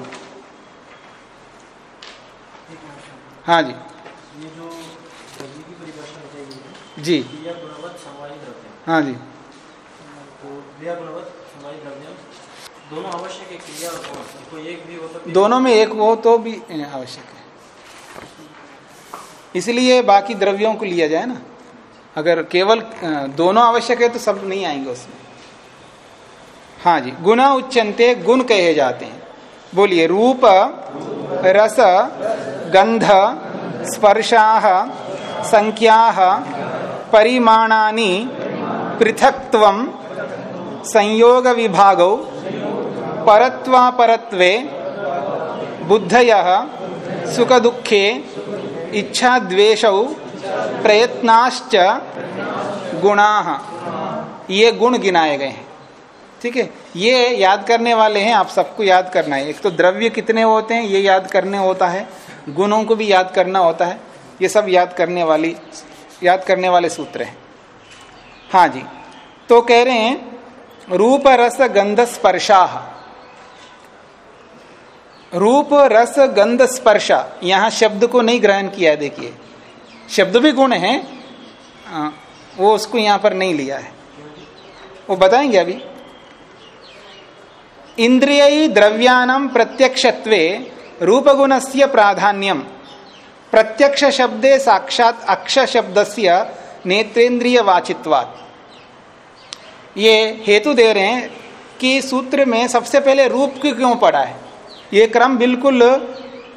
हाँ जी। ये जो द्रव्य की परिभाषा बताई गई है जी। दोनों आवश्यक है क्रिया एक भी हो तो दोनों में एक हो तो भी आवश्यक है। इसलिए बाकी द्रव्यों को लिया जाए ना। अगर केवल दोनों आवश्यक है तो सब नहीं आएँगे उसमें। हाँ जी गुना उच्चनते गुण कहे जाते हैं। बोलिए रूप रस गंध स्पर्शा संख्या परिमाणानि पृथक्त्व संयोग विभागौ परत्वापरत्वे बुद्धय सुख दुखे इच्छा द्वेषौ प्रयत्नाश्च गुणा। ये गुण गिनाए गए हैं। ठीक है? ये याद करने वाले हैं, आप सबको याद करना है। एक तो द्रव्य कितने होते हैं, ये याद करने होता है। गुणों को भी याद करना होता है। ये सब याद करने वाली, याद करने वाले सूत्र हैं। हाँ जी। तो कह रहे हैं रूप रस गंध स्पर्शा रूप रस गंध स्पर्शा यहाँ शब्द को नहीं ग्रहण किया है देखिए। शब्द भी गुण है आ, वो उसको यहाँ पर नहीं लिया है। वो बताएँगे अभी। इंद्रिय द्रव्यानम प्रत्यक्षत्वे रूपगुण से प्राधान्यम। प्रत्यक्ष शब्दे साक्षात अक्ष शब्द से नेत्रेन्द्रिय वाचित्वात् ये हेतु दे रहे हैं कि सूत्र में सबसे पहले रूप की क्यों पड़ा है? ये क्रम बिल्कुल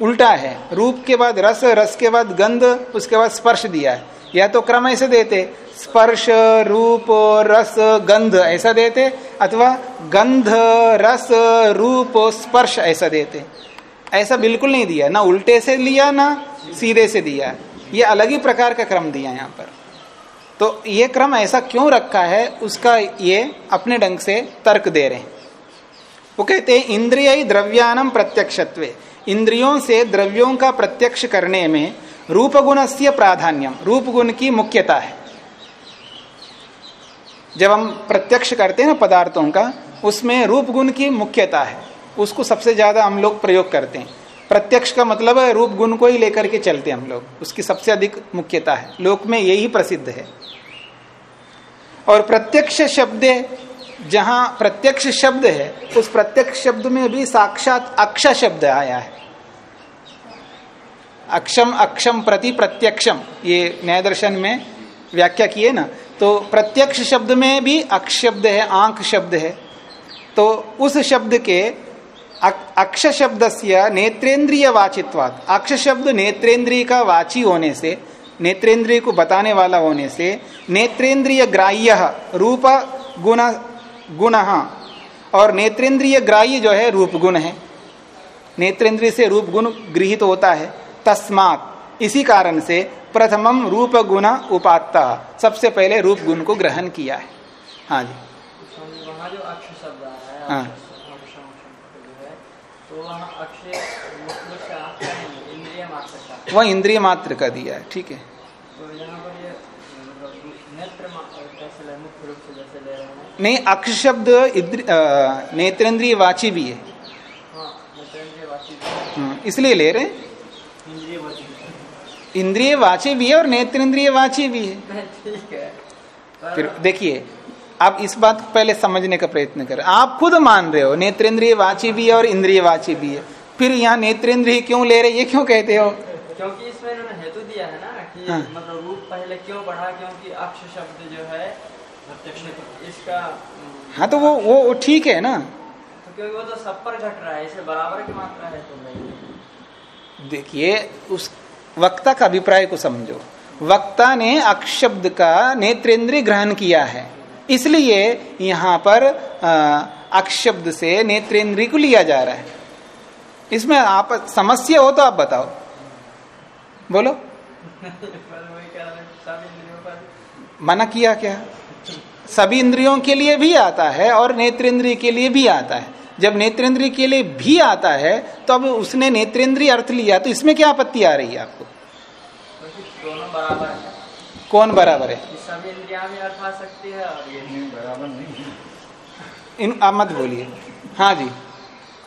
उल्टा है। रूप के बाद रस रस के बाद गंध, उसके बाद स्पर्श दिया है। या तो क्रम ऐसे देते, स्पर्श, रूप, रस, गंध ऐसा देते, अथवा गंध, रस, रूप, स्पर्श ऐसा देते। ऐसा बिल्कुल नहीं दिया। ना उल्टे से लिया, ना सीधे से दिया। ये अलग ही प्रकार का क्रम दिया यहाँ पर। तो ये क्रम ऐसा क्यों रखा है, उसका ये अपने ढंग से तर्क दे रहे हैं। वो कहते हैं, इंद्रिय द्रव्यानम प्रत्यक्षत्वे। इंद्रियों से द्रव्यों का प्रत्यक्ष करने में रूप गुण से प्राधान्यम रूप गुण की मुख्यता है। जब हम प्रत्यक्ष करते हैं ना पदार्थों का, उसमें रूप गुण की मुख्यता है। उसको सबसे ज़्यादा हम लोग प्रयोग करते हैं। प्रत्यक्ष का मतलब है रूप गुण को ही लेकर के चलते हम लोग। उसकी सबसे अधिक मुख्यता है। लोक में यही प्रसिद्ध है। और प्रत्यक्ष शब्द जहाँ प्रत्यक्ष शब्द है, उस प्रत्यक्ष शब्द में भी साक्षात अक्ष शब्द आया है। अक्षम अक्षम, प्रति प्रत्यक्षम, ये न्याय दर्शन में व्याख्या किए ना? तो प्रत्यक्ष शब्द में भी अक्ष शब्द है आँख शब्द है। तो उस शब्द के अक्ष शब्द से नेत्रेंद्रिय वाचित्वात अक्ष शब्द नेत्रेंद्रिय का वाची होने से नेत्रेंद्रिय को बताने वाला होने से नेत्रेंद्रिय ग्राह्य रूप गुण गुण और नेत्रेंद्रिय ग्राह्य जो है रूप गुण है। नेत्रेंद्रिय से रूप गुण गृहित होता है। तस्मात। इसी कारण से प्रथमम रूप गुण उपात्ता। सबसे पहले रूप गुण को ग्रहण किया है। हाँ जी। वहाँ जो अक्ष शब्द है हाँ। अक्ष- अक्ष- अक्ष जो है तो वहाँ इंद्रिय मात्र का दिया है ठीक है। तो मतलब हैं। नहीं अक्ष शब्द नेत्रेंद्रिय वाची भी है। हाँ हम्म, इसलिए ले रहे इंद्रिय वाची भी है। और नेत्रेंद्रिय वाची भी है। ठीक है। फिर देखिए आप इस बात को पहले समझने का प्रयत्न करें। आप खुद मान रहे हो नेत्रेंद्रिय वाची भी है और इंद्रिय वाची भी है। फिर यहाँ नेत्रेंद्रिय क्यों ले रहे ये क्यों कहते हो? क्योंकि इसमें इन्होंने हेतु दिया है ना कि हाँ। मतलब रूप पहले क्यों बढ़ा? क्योंकि अक्ष शब्द जो है। इसका हाँ तो वो वो वो ठीक है ना? तो क्योंकि वो तो सब पर घट रहा है इसे बराबर की मात्रा है तो देखिए उस वक्ता का अभिप्राय को समझो। वक्ता ने अक्षब्द का नेत्रेंद्रिय ग्रहण किया है। इसलिए यहाँ पर अक्षब्द से नेत्रेंद्रिय को लिया जा रहा है। इसमें आप, समस्या हो तो आप बताओ। बोलो। मना किया क्या? सभी इंद्रियों के लिए भी आता है और नेत्रेंद्रिय के लिए भी आता है। जब नेत्रेंद्रिय के लिए भी आता है तो अब उसने नेत्रेंद्रिय अर्थ लिया तो इसमें क्या आपत्ति आ रही है आपको? दोनों बराबर कौन बराबर है? ये इंद्रिया भी अर्थ आ सकती है और ये इन आप मत बोलिए। हाँ जी।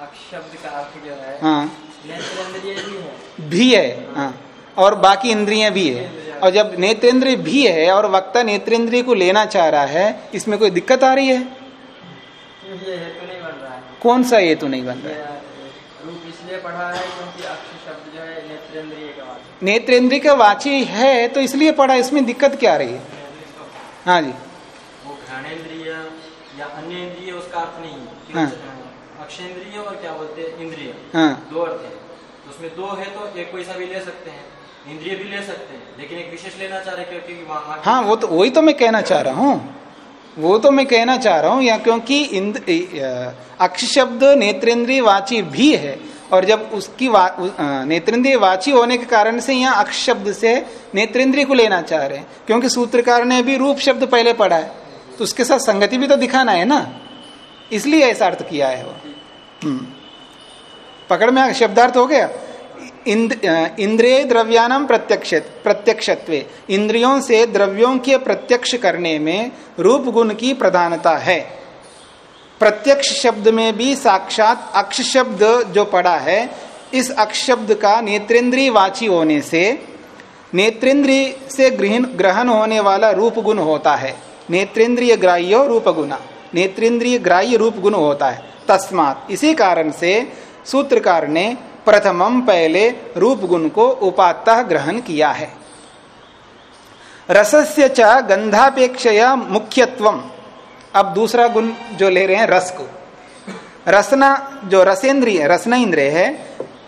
अक्षब्द का अर्थ जो है हाँ। नेत्रेंद्रिय भी है। भी है हाँ। और बाकी इंद्रियाँ भी है। और जब नेत्रेंद्रिय भी है और वक्ता नेत्रेंद्रिय को लेना चाह रहा है इसमें कोई दिक्कत आ रही है? ये हेतु नहीं बन रहा है। कौन सा ये तो नहीं बन रहा है? रूप इसलिए पढ़ा है क्योंकि अक्ष शब्द जो है नेत्रेंद्रिय का नेत्रेंद्रिय का वाची है तो इसलिए पढ़ा इसमें दिक्कत क्या रही? है हाँ जी। वो घ्राणेन्द्रिय या अन्य इंद्रिय उसका अर्थ नहीं है। हाँ। अक्षेंद्रिय और क्या बोलते हैं? इंद्रिय। हाँ। दो अर्थ है। तो उसमें दो है तो एक कोई सा भी ले सकते हैं इंद्रिय भी ले सकते हैं लेकिन एक विशेष लेना चाह रहे क्योंकि वहाँ हाँ वो तो वही तो मैं कहना चाह रहा हूँ। वो तो मैं कहना चाह रहा हूँ या क्योंकि अक्ष शब्द नेत्रेंद्रिय वाची भी है और जब उसकी वा, नेत्रेंद्रिय वाची होने के कारण से यहाँ अक्ष शब्द से नेत्रेंद्रिय को लेना चाह रहे हैं। क्योंकि सूत्रकार ने भी रूप शब्द पहले पढ़ा है तो उसके साथ संगति भी तो दिखाना है ना? इसलिए ऐसा अर्थ किया है वो। हम्म। पकड़ में शब्दार्थ हो गया? इंद, अ, इंद्रिय द्रव्यानाम प्रत्यक्ष प्रत्यक्षत्वे। इंद्रियों से द्रव्यों के प्रत्यक्ष करने में रूप गुण की प्रधानता है। प्रत्यक्ष शब्द में भी साक्षात अक्ष शब्द जो पड़ा है, इस अक्ष शब्द का नेत्रेंद्रिय वाची होने से नेत्रेंद्रिय से ग्रहण ग्रहण होने वाला रूप गुण होता है। नेत्रेंद्रिय ग्राह्य रूप गुना नेत्रेंद्रिय ग्राह्य रूप गुण होता है। तस्मात इसी कारण से सूत्रकार ने प्रथमम पहले रूप गुण को उपात्तः ग्रहण किया है। रसस्य च गंधापेक्षया मुख्यत्वम। अब दूसरा गुण जो ले रहे हैं, रस को। रसना जो रसेंद्रिय रसना इंद्रिय है,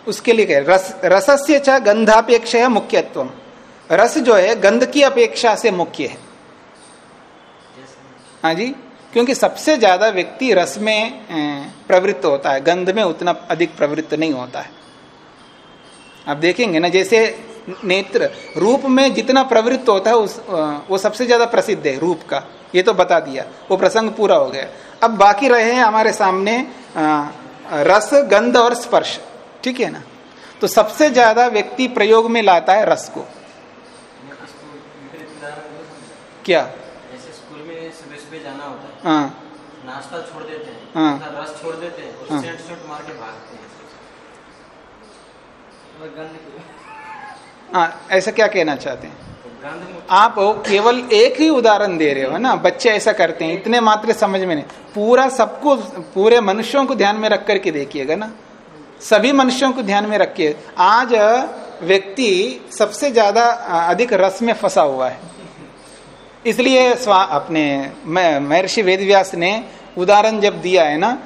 उसके लिए कह, रस, रसस्य च गंधापेक्षया मुख्यत्वम। रस जो है, गंध की अपेक्षा से मुख्य है। हाँ जी? क्योंकि सबसे ज़्यादा व्यक्ति रस में प्रवृत्त होता है। गंध में उतना अधिक प्रवृत्त नहीं होता है। आप देखेंगे ना, जैसे नेत्र रूप में जितना प्रवृत्त होता है उस वो सबसे ज़्यादा प्रसिद्ध है रूप का। ये तो बता दिया। वो प्रसंग पूरा हो गया। अब बाकी रहे हैं हमारे सामने रस गंध और स्पर्श। ठीक है ना? तो सबसे ज़्यादा व्यक्ति प्रयोग में लाता है रस को। क्या? जैसे स्कूल में सुबह सुबह जाना होता है। हाँ। नाश्ता छोड़ देते हैं। हाँ। रस छोड़ देते हैं हाँ। सेंट सेंट मार के भागते हैं। हाँ ऐसा क्या कहना चाहते हैं? आप केवल एक ही उदाहरण दे रहे हो ना? बच्चे ऐसा करते हैं, इतने मात्र समझ में नहीं। पूरा सबको, पूरे मनुष्यों को ध्यान में रख करके देखिएगा ना। सभी मनुष्यों को ध्यान में रखिए। आज व्यक्ति सबसे ज़्यादा अधिक रस में फंसा हुआ है। इसलिए अपने महर्षि वेदव्यास ने उदाहरण जब दिया है ना,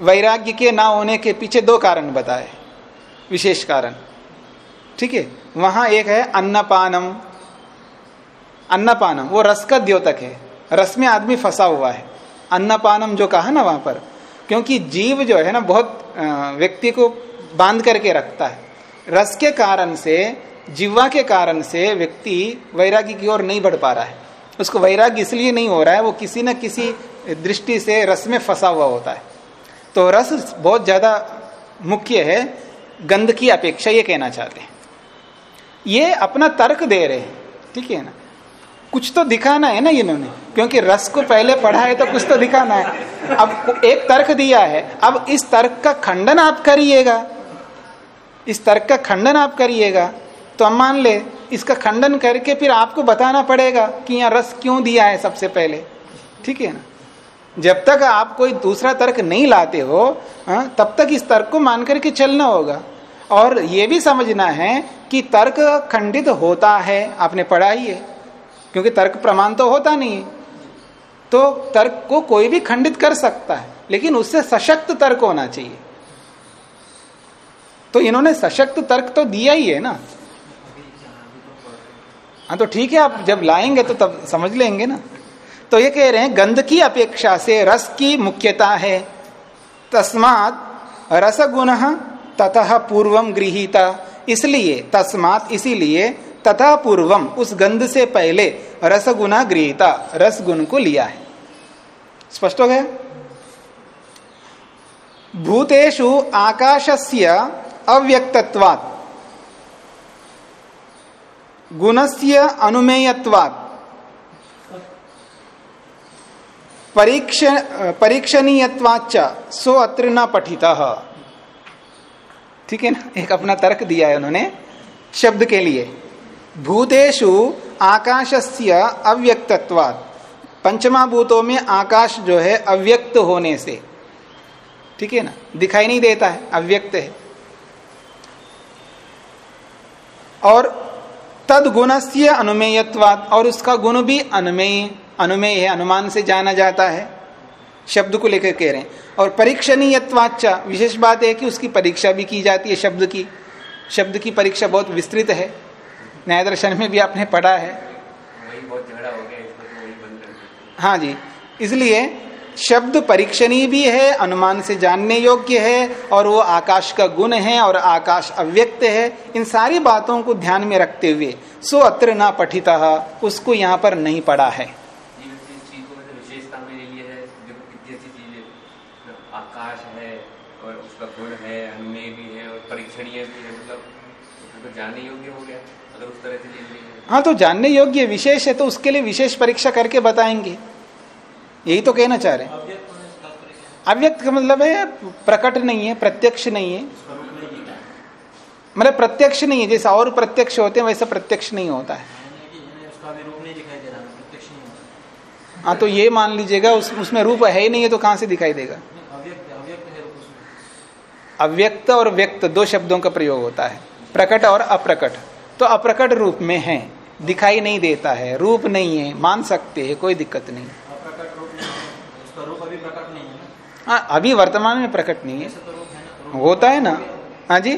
वैराग्य के ना होने के पीछे दो कारण बताए। विशेष कारण। ठीक है? वहाँ एक है अन्नपानम। अन्नपानम, वो रस का द्योतक है। रस में आदमी फंसा हुआ है। अन्नपानम जो कहा ना वहाँ पर, क्योंकि जीव जो है ना बहुत व्यक्ति को बाँध करके रखता है। रस के कारण से जीवा के कारण से व्यक्ति वैराग्य की ओर नहीं बढ़ पा रहा है। उसको वैराग्य इसलिए नहीं हो रहा है, वो किसी न किसी दृष्टि से रस में फंसा हुआ होता है। तो रस बहुत ज़्यादा मुख्य है, गंध की अपेक्षा, ये कहना चाहते हैं। ये अपना तर्क दे रहे हैं। ठीक है ना? कुछ तो दिखाना है ना इन्होंने क्योंकि रस को पहले पढ़ा है तो कुछ तो दिखाना है। अब एक तर्क दिया है अब इस तर्क का खंडन आप करिएगा। इस तर्क का खंडन आप करिएगा। तो हम मान ले इसका खंडन करके फिर आपको बताना पड़ेगा कि यहाँ रस क्यों दिया है सबसे पहले। ठीक है ना? जब तक आप कोई दूसरा तर्क नहीं लाते हो हाँ, तब तक इस तर्क को मान करके चलना होगा। और ये भी समझना है कि तर्क खंडित होता है आपने पढ़ा ही है, क्योंकि तर्क प्रमाण तो होता नहीं है। तो तर्क को कोई भी खंडित कर सकता है, लेकिन उससे सशक्त तर्क होना चाहिए। तो इन्होंने सशक्त तर्क तो दिया ही है ना। हाँ तो ठीक है, आप जब लाएँगे तो तब समझ लेंगे ना। तो ये कह रहे हैं, गंध की अपेक्षा से रस की मुख्यता है। तस्मात रस गुण ततः पूर्वम गृहीता। इसलिए, तस्मात इसीलिए तथा पूर्वम उस गंध से पहले रस गुना गृहीता रस गुण को लिया है। स्पष्ट हो गया? भूतेषु आकाशस्य अव्यक्तत्वात्, गुणस्य अनुमेयत्वात्, परीक्ष परीक्षणीयत्वाच्च, सो अत्र न पठित। ठीक है ना? एक अपना तर्क दिया है उन्होंने, शब्द के लिए। भूतेषु आकाशस्य अव्यक्तत्वात्। पंचमा भूतों में आकाश जो है, अव्यक्त होने से। ठीक है ना? दिखाई नहीं देता है, अव्यक्त है। और तद से अनुमेयत्वाद और उसका गुण भी अनुमेय अनुमेय है, अनुमान से जाना जाता है। शब्द को लेकर कह रहे हैं। और परीक्षणीयत्वाचा विशेष बात है कि उसकी परीक्षा भी की जाती है शब्द की। शब्द की परीक्षा बहुत विस्तृत है। न्याय दर्शन में भी आपने पढ़ा है। वही बहुत झगड़ा हो गया इसको तो हाँ जी। इसलिए शब्द परीक्षणीय भी है अनुमान से जानने योग्य है और वो आकाश का गुण है और आकाश अव्यक्त है। इन सारी बातों को ध्यान में रखते हुए सो अत्र न पठित उसको यहाँ पर नहीं पढ़ा है ये इस चीज़ को मतलब विशेषता में ले लिया है जो कितनी अच्छी चीज़ है आकाश है और उसका गुण है अनुमेय भी है और परीक्षणीय भी है मतलब उसको तो जानने योग्य हो गया? अगर उस तरह से लिया हाँ। तो जानने योग्य विशेष है तो उसके लिए विशेष परीक्षा करके बताएँगे। यही तो कहना चाह रहे हैं। अव्यक्त का मतलब है प्रकट नहीं है प्रत्यक्ष नहीं है। नहीं मतलब प्रत्यक्ष नहीं है जैसा और प्रत्यक्ष होते हैं वैसा प्रत्यक्ष नहीं होता है। यानी कि इन्हें उसका भी रूप नहीं दिखाई दे रहा है प्रत्यक्ष नहीं होता। हाँ तो ये मान लीजिएगा उस, उसमें रूप है ही नहीं है तो कहाँ से दिखाई देगा? अव्यक्त अव्यक्त है अव्यक्त और व्यक्त दो शब्दों का प्रयोग होता है। प्रकट और अप्रकट। तो अप्रकट रूप में है दिखाई नहीं देता है रूप नहीं है मान सकते हैं कोई दिक्कत नहीं। अप्रकट रूप नहीं है उसका रूप अभी प्रकट नहीं है हाँ अभी वर्तमान में प्रकट नहीं है। तो रूप है ना रूप होता है ना? हाँ। जी।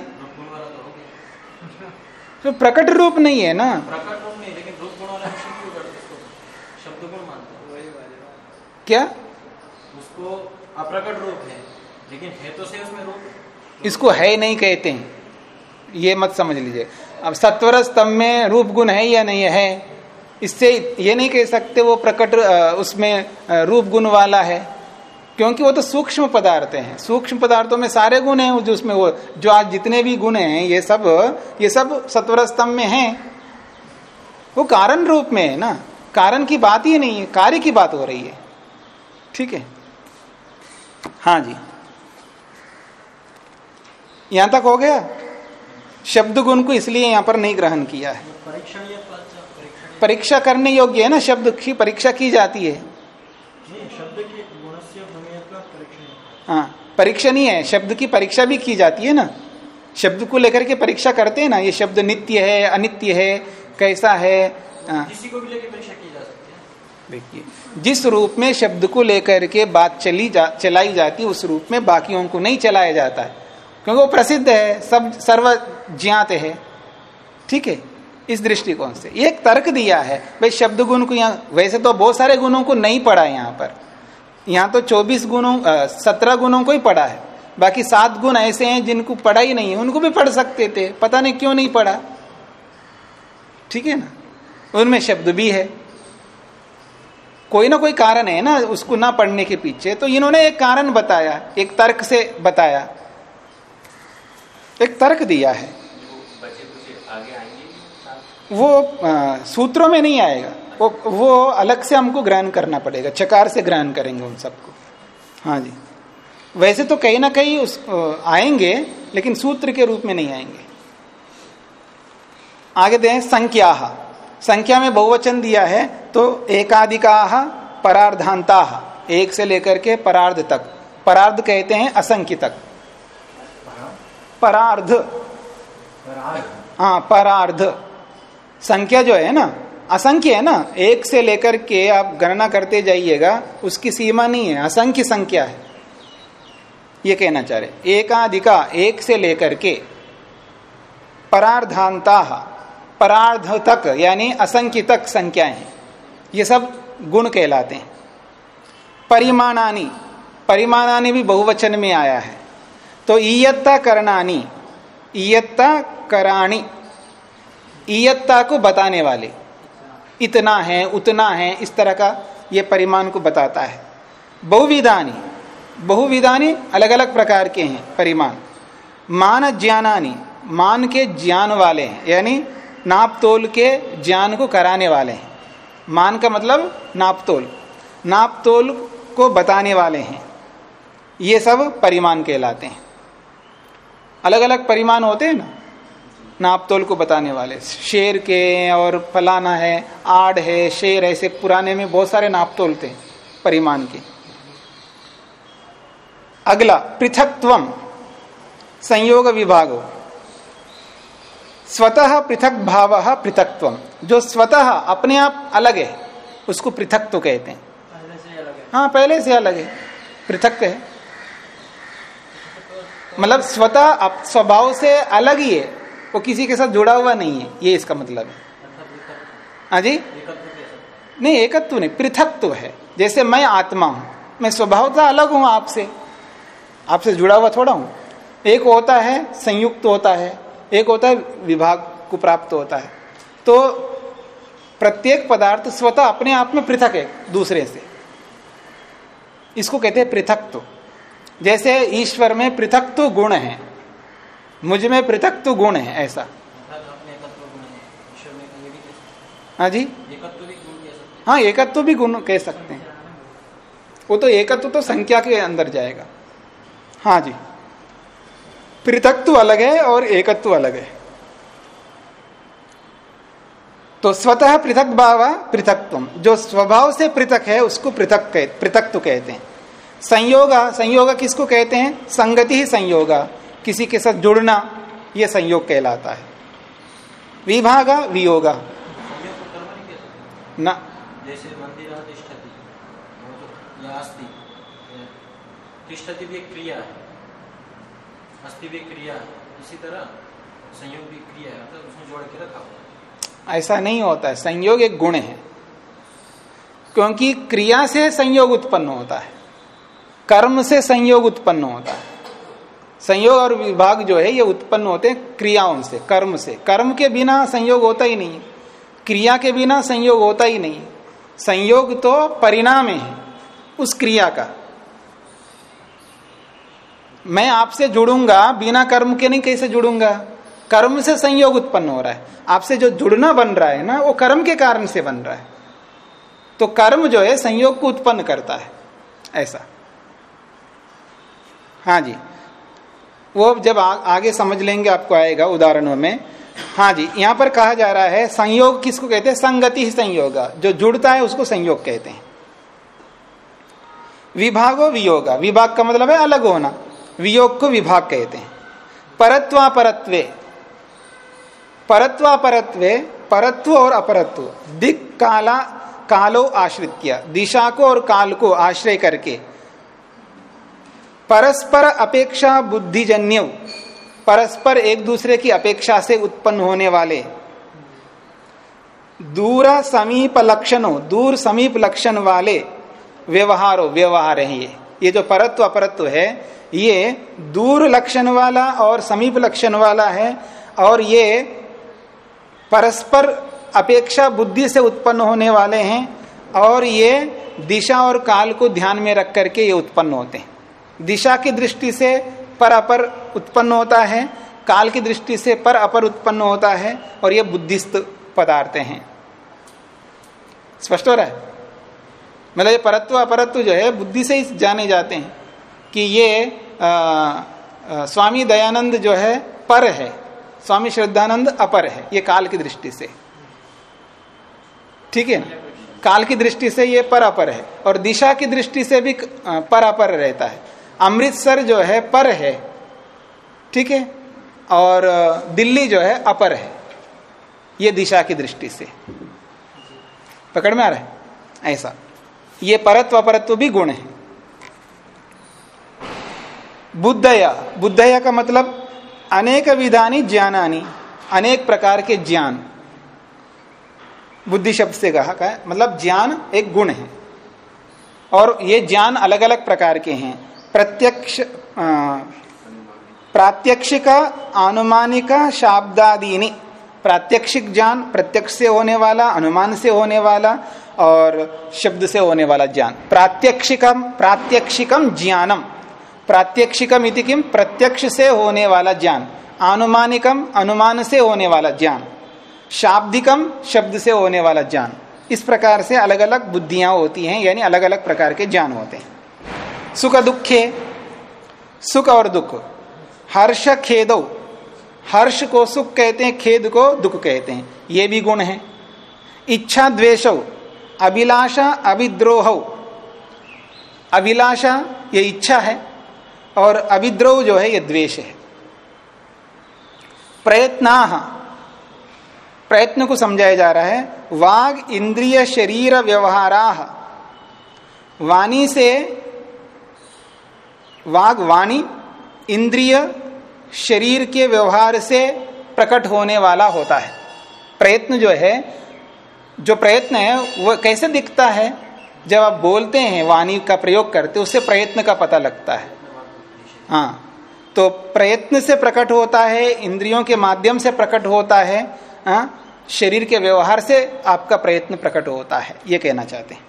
तो तो प्रकट रूप नहीं है ना? प्रकट रूप नहीं लेकिन रूप गुण वाला विषय क्यों करते उसको शब्द गुण मानते हैं। वही वाले क्या? उसको अप्रकट रूप है लेकिन है तो सही उसमें रूप। इसको है नहीं कहते हैं। ये मत समझ लीजिए। अब सत्वर स्तंभ में रूप गुण है या नहीं है? इससे ये नहीं कह सकते वो प्रकट उसमें रूप गुण वाला है। क्योंकि वो तो सूक्ष्म पदार्थ हैं। सूक्ष्म पदार्थों में सारे गुण हैं, जो उसमें वो, जो आज जितने भी गुण हैं, ये सब ये सब सत्वर स्तंभ में हैं। वो कारण रूप में है ना? कारण की बात ही नहीं है, कार्य की बात हो रही है। ठीक है? हाँ जी। यहाँ तक हो गया? शब्द गुण को इसलिए यहाँ पर नहीं ग्रहण किया है। परीक्षा करने योग्य है ना शब्द की परीक्षा की जाती है। नहीं भूमियत का परीक्षण हाँ परीक्षणीय है शब्द की परीक्षा भी की जाती है ना। शब्द को लेकर के परीक्षा करते हैं ना ये शब्द नित्य है अनित्य है कैसा है हाँ, किसी को भी लेके परीक्षा की जा सकती है। देखिए जिस रूप में शब्द को लेकर के बात चली जा चलाई जाती है उस रूप में बाकियों को नहीं चलाया जाता है। क्योंकि वो प्रसिद्ध है, सब सर्व ज्ञात है। ठीक है? इस दृष्टिकोण से। ये एक तर्क दिया है। भाई, शब्द गुण को यहाँ, वैसे तो बहुत सारे गुणों को नहीं पढ़ा है यहाँ पर। यहाँ तो 24 गुणों सत्रह गुणों को ही पढ़ा है। बाकी सात गुण ऐसे हैं जिनको पढ़ा ही नहीं है। उनको भी पढ़ सकते थे। पता नहीं क्यों नहीं पढ़ा। ठीक है ना? उनमें शब्द भी है। कोई ना कोई कारण है ना, उसको ना पढ़ने के पीछे। तो इन्होंने एक कारण बताया, एक तर्क से बताया। एक तर्क दिया है। वो आ, सूत्रों में नहीं आएगा। वो वो अलग से हमको ग्रहण करना पड़ेगा। चकार से ग्रहण करेंगे उन सबको। हाँ जी। वैसे तो कहीं ना कहीं उस आएँगे लेकिन सूत्र के रूप में नहीं आएँगे। आगे दें संख्या संख्या में बहुवचन दिया है तो एकाधिका परार्धांता एक से लेकर के परार्ध तक। परार्ध कहते हैं असंख्य तक। परार्ध। हाँ परार्ध। संख्या जो है ना, असंख्य है ना, एक से लेकर के आप गणना करते जाइएगा, उसकी सीमा नहीं है, असंख्य संख्या है। ये कहना चाह रहे एकाधिका, एक से लेकर के। परार्धांता परार्ध तक यानी असंख्य तक संख्याएँ हैं। ये सब गुण कहलाते हैं। परिमाणानी परिमाणानी भी बहुवचन में आया है। तो ईयत्ता करणानी, ईयत्ता कराणी, ईयत्ता को बताने वाले। इतना है, उतना है, इस तरह का ये परिमाण को बताता है। बहुविधानी बहुविधानी अलग अलग प्रकार के हैं परिमाण। मान ज्ञानानी, मान के ज्ञान वाले हैं, यानी नाप तोल के ज्ञान को कराने वाले हैं। मान का मतलब नाप तोल। नाप तोल को बताने वाले हैं। ये सब परिमाण कहलाते हैं। अलग अलग परिमाण होते हैं ना। नापतोल को बताने वाले। शेर के और फलाना है आड़ है शेर ऐसे पुराने में बहुत सारे नाप तोल थे परिमाण के। अगला पृथकत्व संयोग विभाग। स्वतः पृथक भाव पृथकत्व जो स्वतः अपने आप अलग है उसको पृथक तो कहते हैं। पहले से अलग हाँ पहले से अलग है। पृथक है। मतलब स्वतः स्वभाव से अलग ही है। वो किसी के साथ जुड़ा हुआ नहीं है। ये इसका मतलब है। हाँ जी? नहीं, एकत्व नहीं, पृथकत्व है। जैसे मैं आत्मा हूँ, मैं स्वभाव स्वभावतः अलग हूँ आपसे। आपसे जुड़ा हुआ थोड़ा हूँ। एक होता है, संयुक्त होता है। एक होता है, विभाग को प्राप्त होता है। तो प्रत्येक पदार्थ स्वतः अपने आप में पृथक है, दूसरे से। इसको कहते हैं पृथकत्व। जैसे ईश्वर में पृथकत्व गुण है मुझमें पृथकत्व गुण है ऐसा। है जी? हैं। एकत्व भी गुण कह सकते हाँ। वो तो एकत्व तो संख्या के अंदर जाएगा। हाँ जी। पृथकत्व अलग है और एकत्व अलग है। तो स्वतः पृथक भाव पृथकत्व। जो स्वभाव से पृथक है उसको पृथक कह पृथकत्व कहते हैं। संयोग संयोग किसको कहते हैं? संगति ही संयोग। किसी के साथ जुड़ना यह संयोग कहलाता है। विभाग वियोग। न। तिष्ठति वो जो या अस्थि। तिष्ठति भी क्रिया है। अस्थि भी क्रिया है। इसी तरह संयोग भी क्रिया है। मतलब उसमें जोड़ के रखा हुआ ऐसा नहीं होता है। संयोग एक गुण है। क्योंकि क्रिया से संयोग उत्पन्न होता है। कर्म से संयोग उत्पन्न होता है। संयोग और विभाग जो है, ये उत्पन्न होते हैं क्रियाओं से, कर्म से। कर्म के बिना संयोग होता ही नहीं। क्रिया के बिना संयोग होता ही नहीं। संयोग तो परिणाम है, उस क्रिया का। मैं आपसे जुड़ूँगा, बिना कर्म के नहीं, कैसे जुड़ूँगा? कर्म से संयोग उत्पन्न हो रहा है। आपसे जो जुड़ना बन रहा है ना, वो कर्म के कारण से बन रहा है। तो कर्म जो है, संयोग को उत्पन्न करता है, ऐसा। हाँ जी। वो जब आ, आगे समझ लेंगे आपको आएगा उदाहरणों में। हाँ जी यहाँ पर कहा जा रहा है संयोग किसको कहते हैं? संगति ही संयोग। जो जुड़ता है उसको संयोग कहते हैं। विभागो वियोग। विभाग का मतलब है अलग होना। वियोग को विभाग कहते हैं। परत्वापरत्वे। परत्वापरत्वे परत्व और अपरत्व। दिक काला कालो आश्रित किया दिशा को और काल को आश्रय करके। परस्पर अपेक्षा बुद्धिजन्य, परस्पर एक दूसरे की अपेक्षा से उत्पन्न होने वाले। दूर समीप लक्षणों, दूर समीप लक्षण वाले व्यवहारों, व्यवहार है ये। ये जो परत्व, अपरत्व है, ये दूर लक्षण वाला और समीप लक्षण वाला है और ये परस्पर अपेक्षा बुद्धि से उत्पन्न होने वाले हैं और ये दिशा और काल को ध्यान में रख करके ये उत्पन्न होते हैं। दिशा की दृष्टि से पर अपर उत्पन्न होता है काल की दृष्टि से पर अपर उत्पन्न होता है और ये बुद्धिस्त पदार्थ हैं। स्पष्ट हो रहा है? मतलब ये परत्व अपरत्व जो है बुद्धि से ही जाने जाते हैं कि ये आ, आ, स्वामी दयानंद जो है पर है। स्वामी श्रद्धानंद अपर है ये काल की दृष्टि से। ठीक है ना? काल की दृष्टि से ये पर अपर है और दिशा की दृष्टि से भी पर अपर रहता है। अमृतसर जो है पर है, ठीक है? और दिल्ली जो है अपर है, ये दिशा की दृष्टि से। पकड़ में आ रहा है? ऐसा। ये परत्व अपरत्व भी गुण है। बुद्धया बुद्धया का मतलब अनेक विधानी ज्ञानानी, अनेक प्रकार के ज्ञान। बुद्धि शब्द से कहा का है मतलब ज्ञान एक गुण है। और ये ज्ञान अलग अलग प्रकार के हैं। प्रत्यक्ष प्रात्यक्षिक अनुमानिका शाब्दादीनी। प्रात्यक्षिक ज्ञान प्रत्यक्ष से होने वाला, अनुमान से होने वाला और शब्द से होने वाला ज्ञान। प्रात्यक्षिकम प्रात्यक्षिकम ज्ञानम। प्रात्यक्षिकम इति किम प्रत्यक्ष से होने वाला ज्ञान। आनुमानिकम, अनुमान से होने वाला ज्ञान। शाब्दिकम, शब्द से होने वाला ज्ञान। इस प्रकार से अलग अलग बुद्धियाँ होती हैं, यानी अलग अलग प्रकार के ज्ञान होते हैं। सुख दुखे, सुख और दुख। हर्ष खेदो। हर्ष को सुख कहते हैं, खेद को दुख कहते हैं। ये भी गुण है। इच्छा द्वेष, अभिलाषा अभिद्रोह। अभिलाषा, ये इच्छा है, और अभिद्रोह जो है, ये द्वेष है। प्रयत्ना। प्रयत्न को समझाया जा रहा है, वाग इंद्रिय शरीर व्यवहारा। वाणी से वाग वाणी इंद्रिय शरीर के व्यवहार से प्रकट होने वाला होता है। प्रयत्न जो है, जो प्रयत्न है वह कैसे दिखता है? जब आप बोलते हैं, वाणी का प्रयोग करते, उससे प्रयत्न का पता लगता है। हाँ तो प्रयत्न से प्रकट होता है, इंद्रियों के माध्यम से प्रकट होता है हाँ शरीर के व्यवहार से आपका प्रयत्न प्रकट होता है, ये कहना चाहते हैं।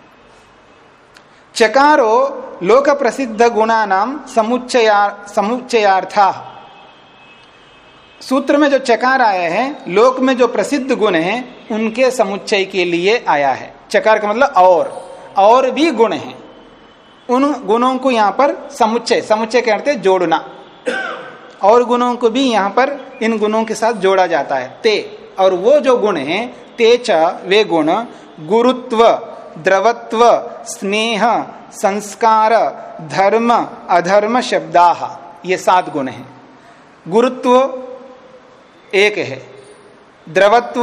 चकारो लोक प्रसिद्ध गुणा नाम समुच्चया, समुच्चयार्था। सूत्र में जो चकार आया है, लोक में जो प्रसिद्ध गुण है, उनके समुच्चय के लिए आया है। चकार का मतलब और। और भी गुण हैं। उन गुणों को यहाँ पर समुच्चय समुच्चय कहते जोड़ना। और गुणों को भी यहाँ पर इन गुणों के साथ जोड़ा जाता है। ते। और वो जो गुण हैं तेच वे गुण, गुरुत्व। द्रवत्व, स्नेह, संस्कार, धर्म, अधर्म शब्दा, ये सात गुण हैं। गुरुत्व एक है, द्रवत्व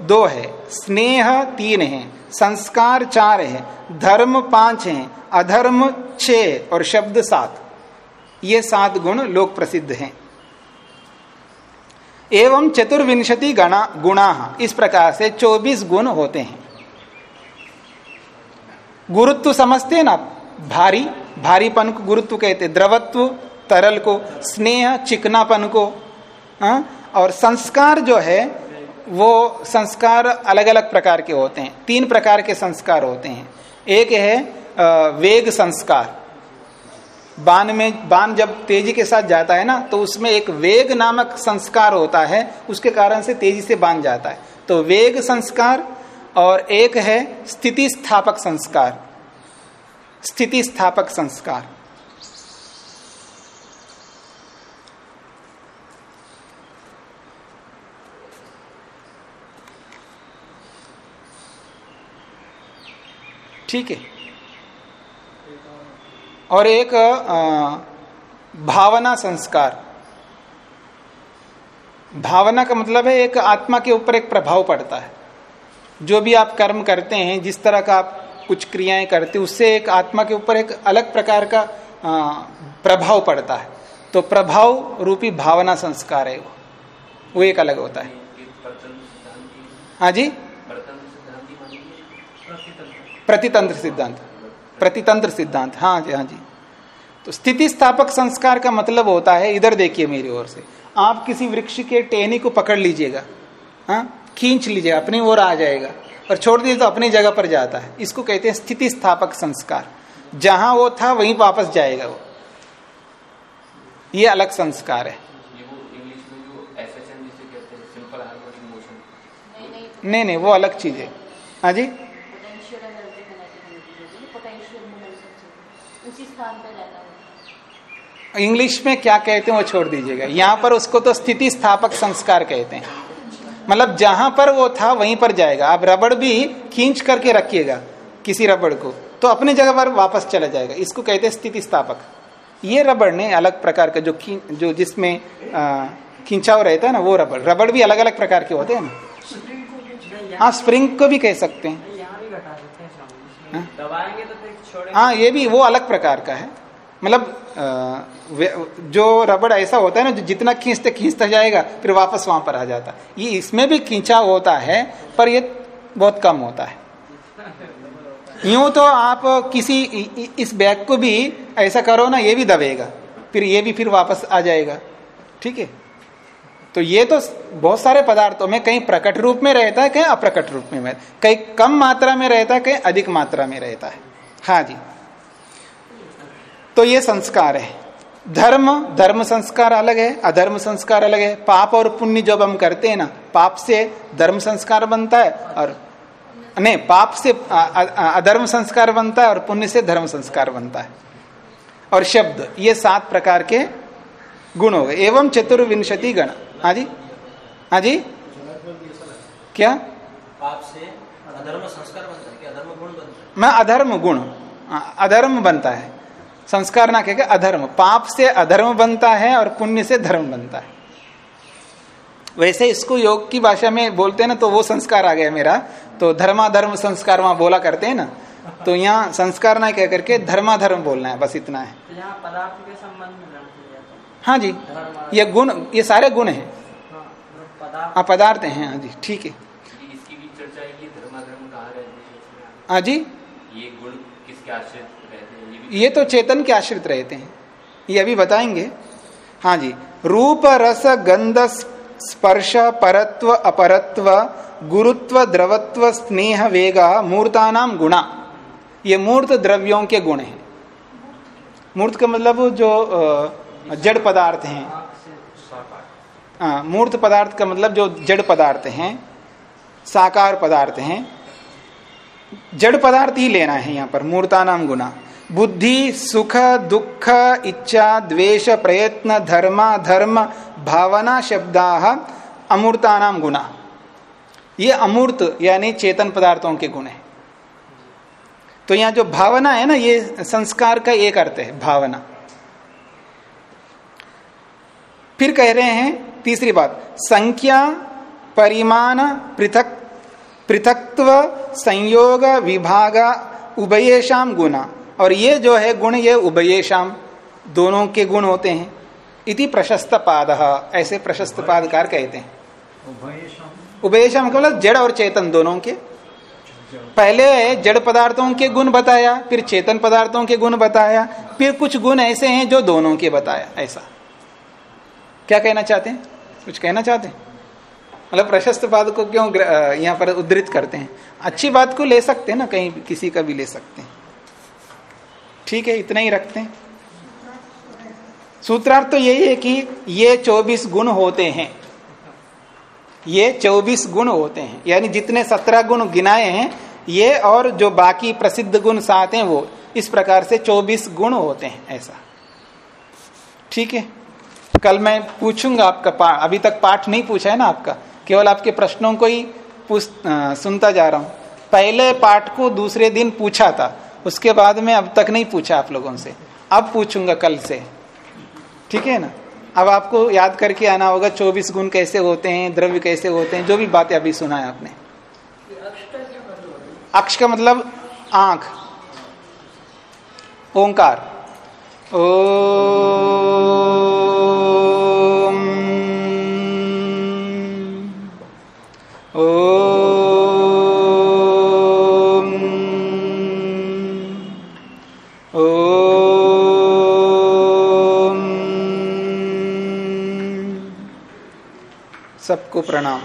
दो है, स्नेह तीन है, संस्कार चार है, धर्म पाँच है, अधर्म छ और शब्द सात। ये सात गुण लोक प्रसिद्ध हैं। एवं चतुर्विंशति गणा गुणा, इस प्रकार से 24 गुण होते हैं। गुरुत्व समझते हैं ना भारी, भारीपन को गुरुत्व कहते द्रवत्व, तरल को, स्नेह, चिकनापन को आ? और संस्कार जो है, वो संस्कार अलग अलग प्रकार के होते हैं। तीन प्रकार के संस्कार होते हैं। एक है वेग संस्कार। बाण में, बाण जब तेज़ी के साथ जाता है ना तो उसमें एक वेग नामक संस्कार होता है। उसके कारण से तेज़ी से बाँध जाता है। तो वेग संस्कार और एक है स्थिति स्थापक संस्कार। स्थिति स्थापक संस्कार। ठीक है। और एक भावना संस्कार। भावना का मतलब है एक आत्मा के ऊपर एक प्रभाव पड़ता है। जो भी आप कर्म करते हैं, जिस तरह का आप कुछ क्रियाएँ करते उससे एक आत्मा के ऊपर एक अलग प्रकार का प्रभाव पड़ता है। तो प्रभाव रूपी भावना संस्कार है वो। वो एक अलग होता है। हाँ जी? प्रतितंत्र सिद्धांत। प्रतितंत्र सिद्धांत। हाँ जी हाँ जी। तो स्थिति स्थापक संस्कार का मतलब होता है, इधर देखिए मेरी ओर से। आप किसी वृक्ष के टहनी को पकड़ लीजिएगा। हाँ? खींच लीजिएगा अपनी ओर आ जाएगा और छोड़ दीजिए तो अपनी जगह पर जाता है। इसको कहते हैं स्थिति स्थापक संस्कार। जहाँ वो था वहीं वापस जाएगा वो। ये अलग संस्कार है। नहीं नहीं वो अलग चीज़ है। हाँ जी? इंग्लिश में क्या कहते हैं वो छोड़ दीजिएगा। यहाँ पर उसको तो स्थिति स्थापक संस्कार कहते हैं। मतलब जहाँ पर वो था वहीं पर जाएगा। आप रबड़ भी खींच करके रखिएगा किसी रबड़ को तो अपने जगह पर वापस चला जाएगा। इसको कहते हैं स्थिति स्थापक ये रबड़ ने अलग प्रकार का जो जो जिसमें खींचाव रहता है ना वो रबड़। रबड़ भी अलग अलग प्रकार के होते हैं ना। हाँ स्प्रिंग को भी कह सकते हैं। हैं तो हाँ ये भी वो अलग प्रकार का है। मतलब जो रबड़ ऐसा होता है ना, जो जितना खींचते खींचता जाएगा, फिर वापस वहाँ पर आ जाता ये इसमें भी खींचा होता है, पर ये बहुत कम होता है। यूँ तो आप किसी इस बैग को भी ऐसा करो ना, ये भी दबेगा, फिर ये भी फिर वापस आ जाएगा। ठीक है? तो ये तो बहुत सारे पदार्थों में कहीं प्रकट रूप में रहता है, कहीं अप्रकट रूप में रहता कहीं कम मात्रा में रहता है, कहीं अधिक मात्रा में रहता है। हाँ जी। तो ये संस्कार है। धर्म धर्म संस्कार अलग है अधर्म संस्कार अलग है। पाप और पुण्य जब हम करते हैं ना पाप से धर्म संस्कार बनता है और नहीं पाप से अधर्म संस्कार बनता है और पुण्य से धर्म संस्कार बनता है। और शब्द ये सात प्रकार के गुण हो गए। एवं चतुर्विंशति गण। हाँ जी? हाँ जी? क्या? पाप से अधर्म संस्कार बनता है कि अधर्म गुण बनता है? मैं अधर्म गुण अधर्म बनता है। संस्कार ना कहेगा अधर्म। पाप से अधर्म बनता है और पुण्य से धर्म बनता है। वैसे इसको योग की भाषा में बोलते हैं ना तो वो संस्कार आ गया मेरा। तो धर्माधर्म संस्कार वहाँ बोला करते हैं ना तो यहाँ संस्कार ना कह करके धर्माधर्म बोलना है बस इतना है। तो यहाँ पदार्थ के संबंध में ग्रहण किया जाता है हाँ जी ये गुण ये सारे गुण है। हाँ, मतलब पदार्थ। हाँ हैं हाँ जी ठीक है। इसकी भी चर्चा है कि धर्माधर्म कहाँ रहते हैं? इसमें हाँ जी। ये गुण ये तो चेतन के आश्रित रहते हैं। ये अभी बताएँगे। हाँ जी। रूप रस गंध स्पर्श परत्व अपरत्व गुरुत्व द्रवत्व स्नेह वेगा मूर्तानाम गुणा। ये मूर्त द्रव्यों के गुण हैं। मूर्त का मतलब जो जड़ पदार्थ हैं। हाँ, मूर्त पदार्थ का मतलब जो जड़ पदार्थ हैं साकार पदार्थ हैं। जड़ पदार्थ ही लेना है यहाँ पर मूर्ता नाम गुना। बुद्धि, सुख, दुख, इच्छा, द्वेष, प्रयत्न, धर्मा धर्म भावना शब्दा अमूर्ता नाम गुना। ये अमूर्त, यानी चेतन पदार्थों के गुण है। तो यहाँ जो भावना है ना, ये संस्कार का एक अर्थ है, भावना। फिर कह रहे हैं तीसरी बात, संख्या, परिमाण, पृथक पृथक्त्व संयोग विभाग उभयेशाम गुना और ये जो है गुण ये उभयेशाम दोनों के गुण होते हैं। इति प्रशस्त पाद ऐसे प्रशस्त पादकार कहते हैं। उभयेशाम का मतलब जड़ और चेतन दोनों के। पहले जड़ पदार्थों के गुण बताया फिर चेतन पदार्थों के गुण बताया फिर कुछ गुण ऐसे हैं जो दोनों के बताया ऐसा। क्या कहना चाहते हैं? कुछ कहना चाहते हैं? मतलब प्रशस्त पाद को क्यों यहाँ पर उद्धृत करते हैं? अच्छी बात को ले सकते हैं ना, कहीं किसी का भी ले सकते हैं। ठीक है, इतना ही रखते हैं। सूत्रार्थ तो यही है कि ये चौबीस गुण होते हैं। ये चौबीस गुण होते हैं। यानी जितने सत्रह गुण गिनाए हैं, ये और जो बाकी प्रसिद्ध गुण सात हैं वो, इस प्रकार से चौबीस गुण होते हैं, ऐसा। ठीक है? कल मैं पूछूँगा आपका पाठ अभी तक पाठ नहीं पूछा है ना आपका? केवल आपके प्रश्नों को ही सुनता जा रहा हूँ। पहले पाठ को दूसरे दिन पूछा था, उसके बाद में अब तक नहीं पूछा आप लोगों से। अब पूछूँगा कल से। ठीक है ना? अब आपको याद करके आना होगा, चौबीस गुण कैसे होते हैं, द्रव्य कैसे होते हैं, जो भी बातें अभी सुना है आपने। अक्ष का मतलब आँख। ओंकार। ओम सबको प्रणाम।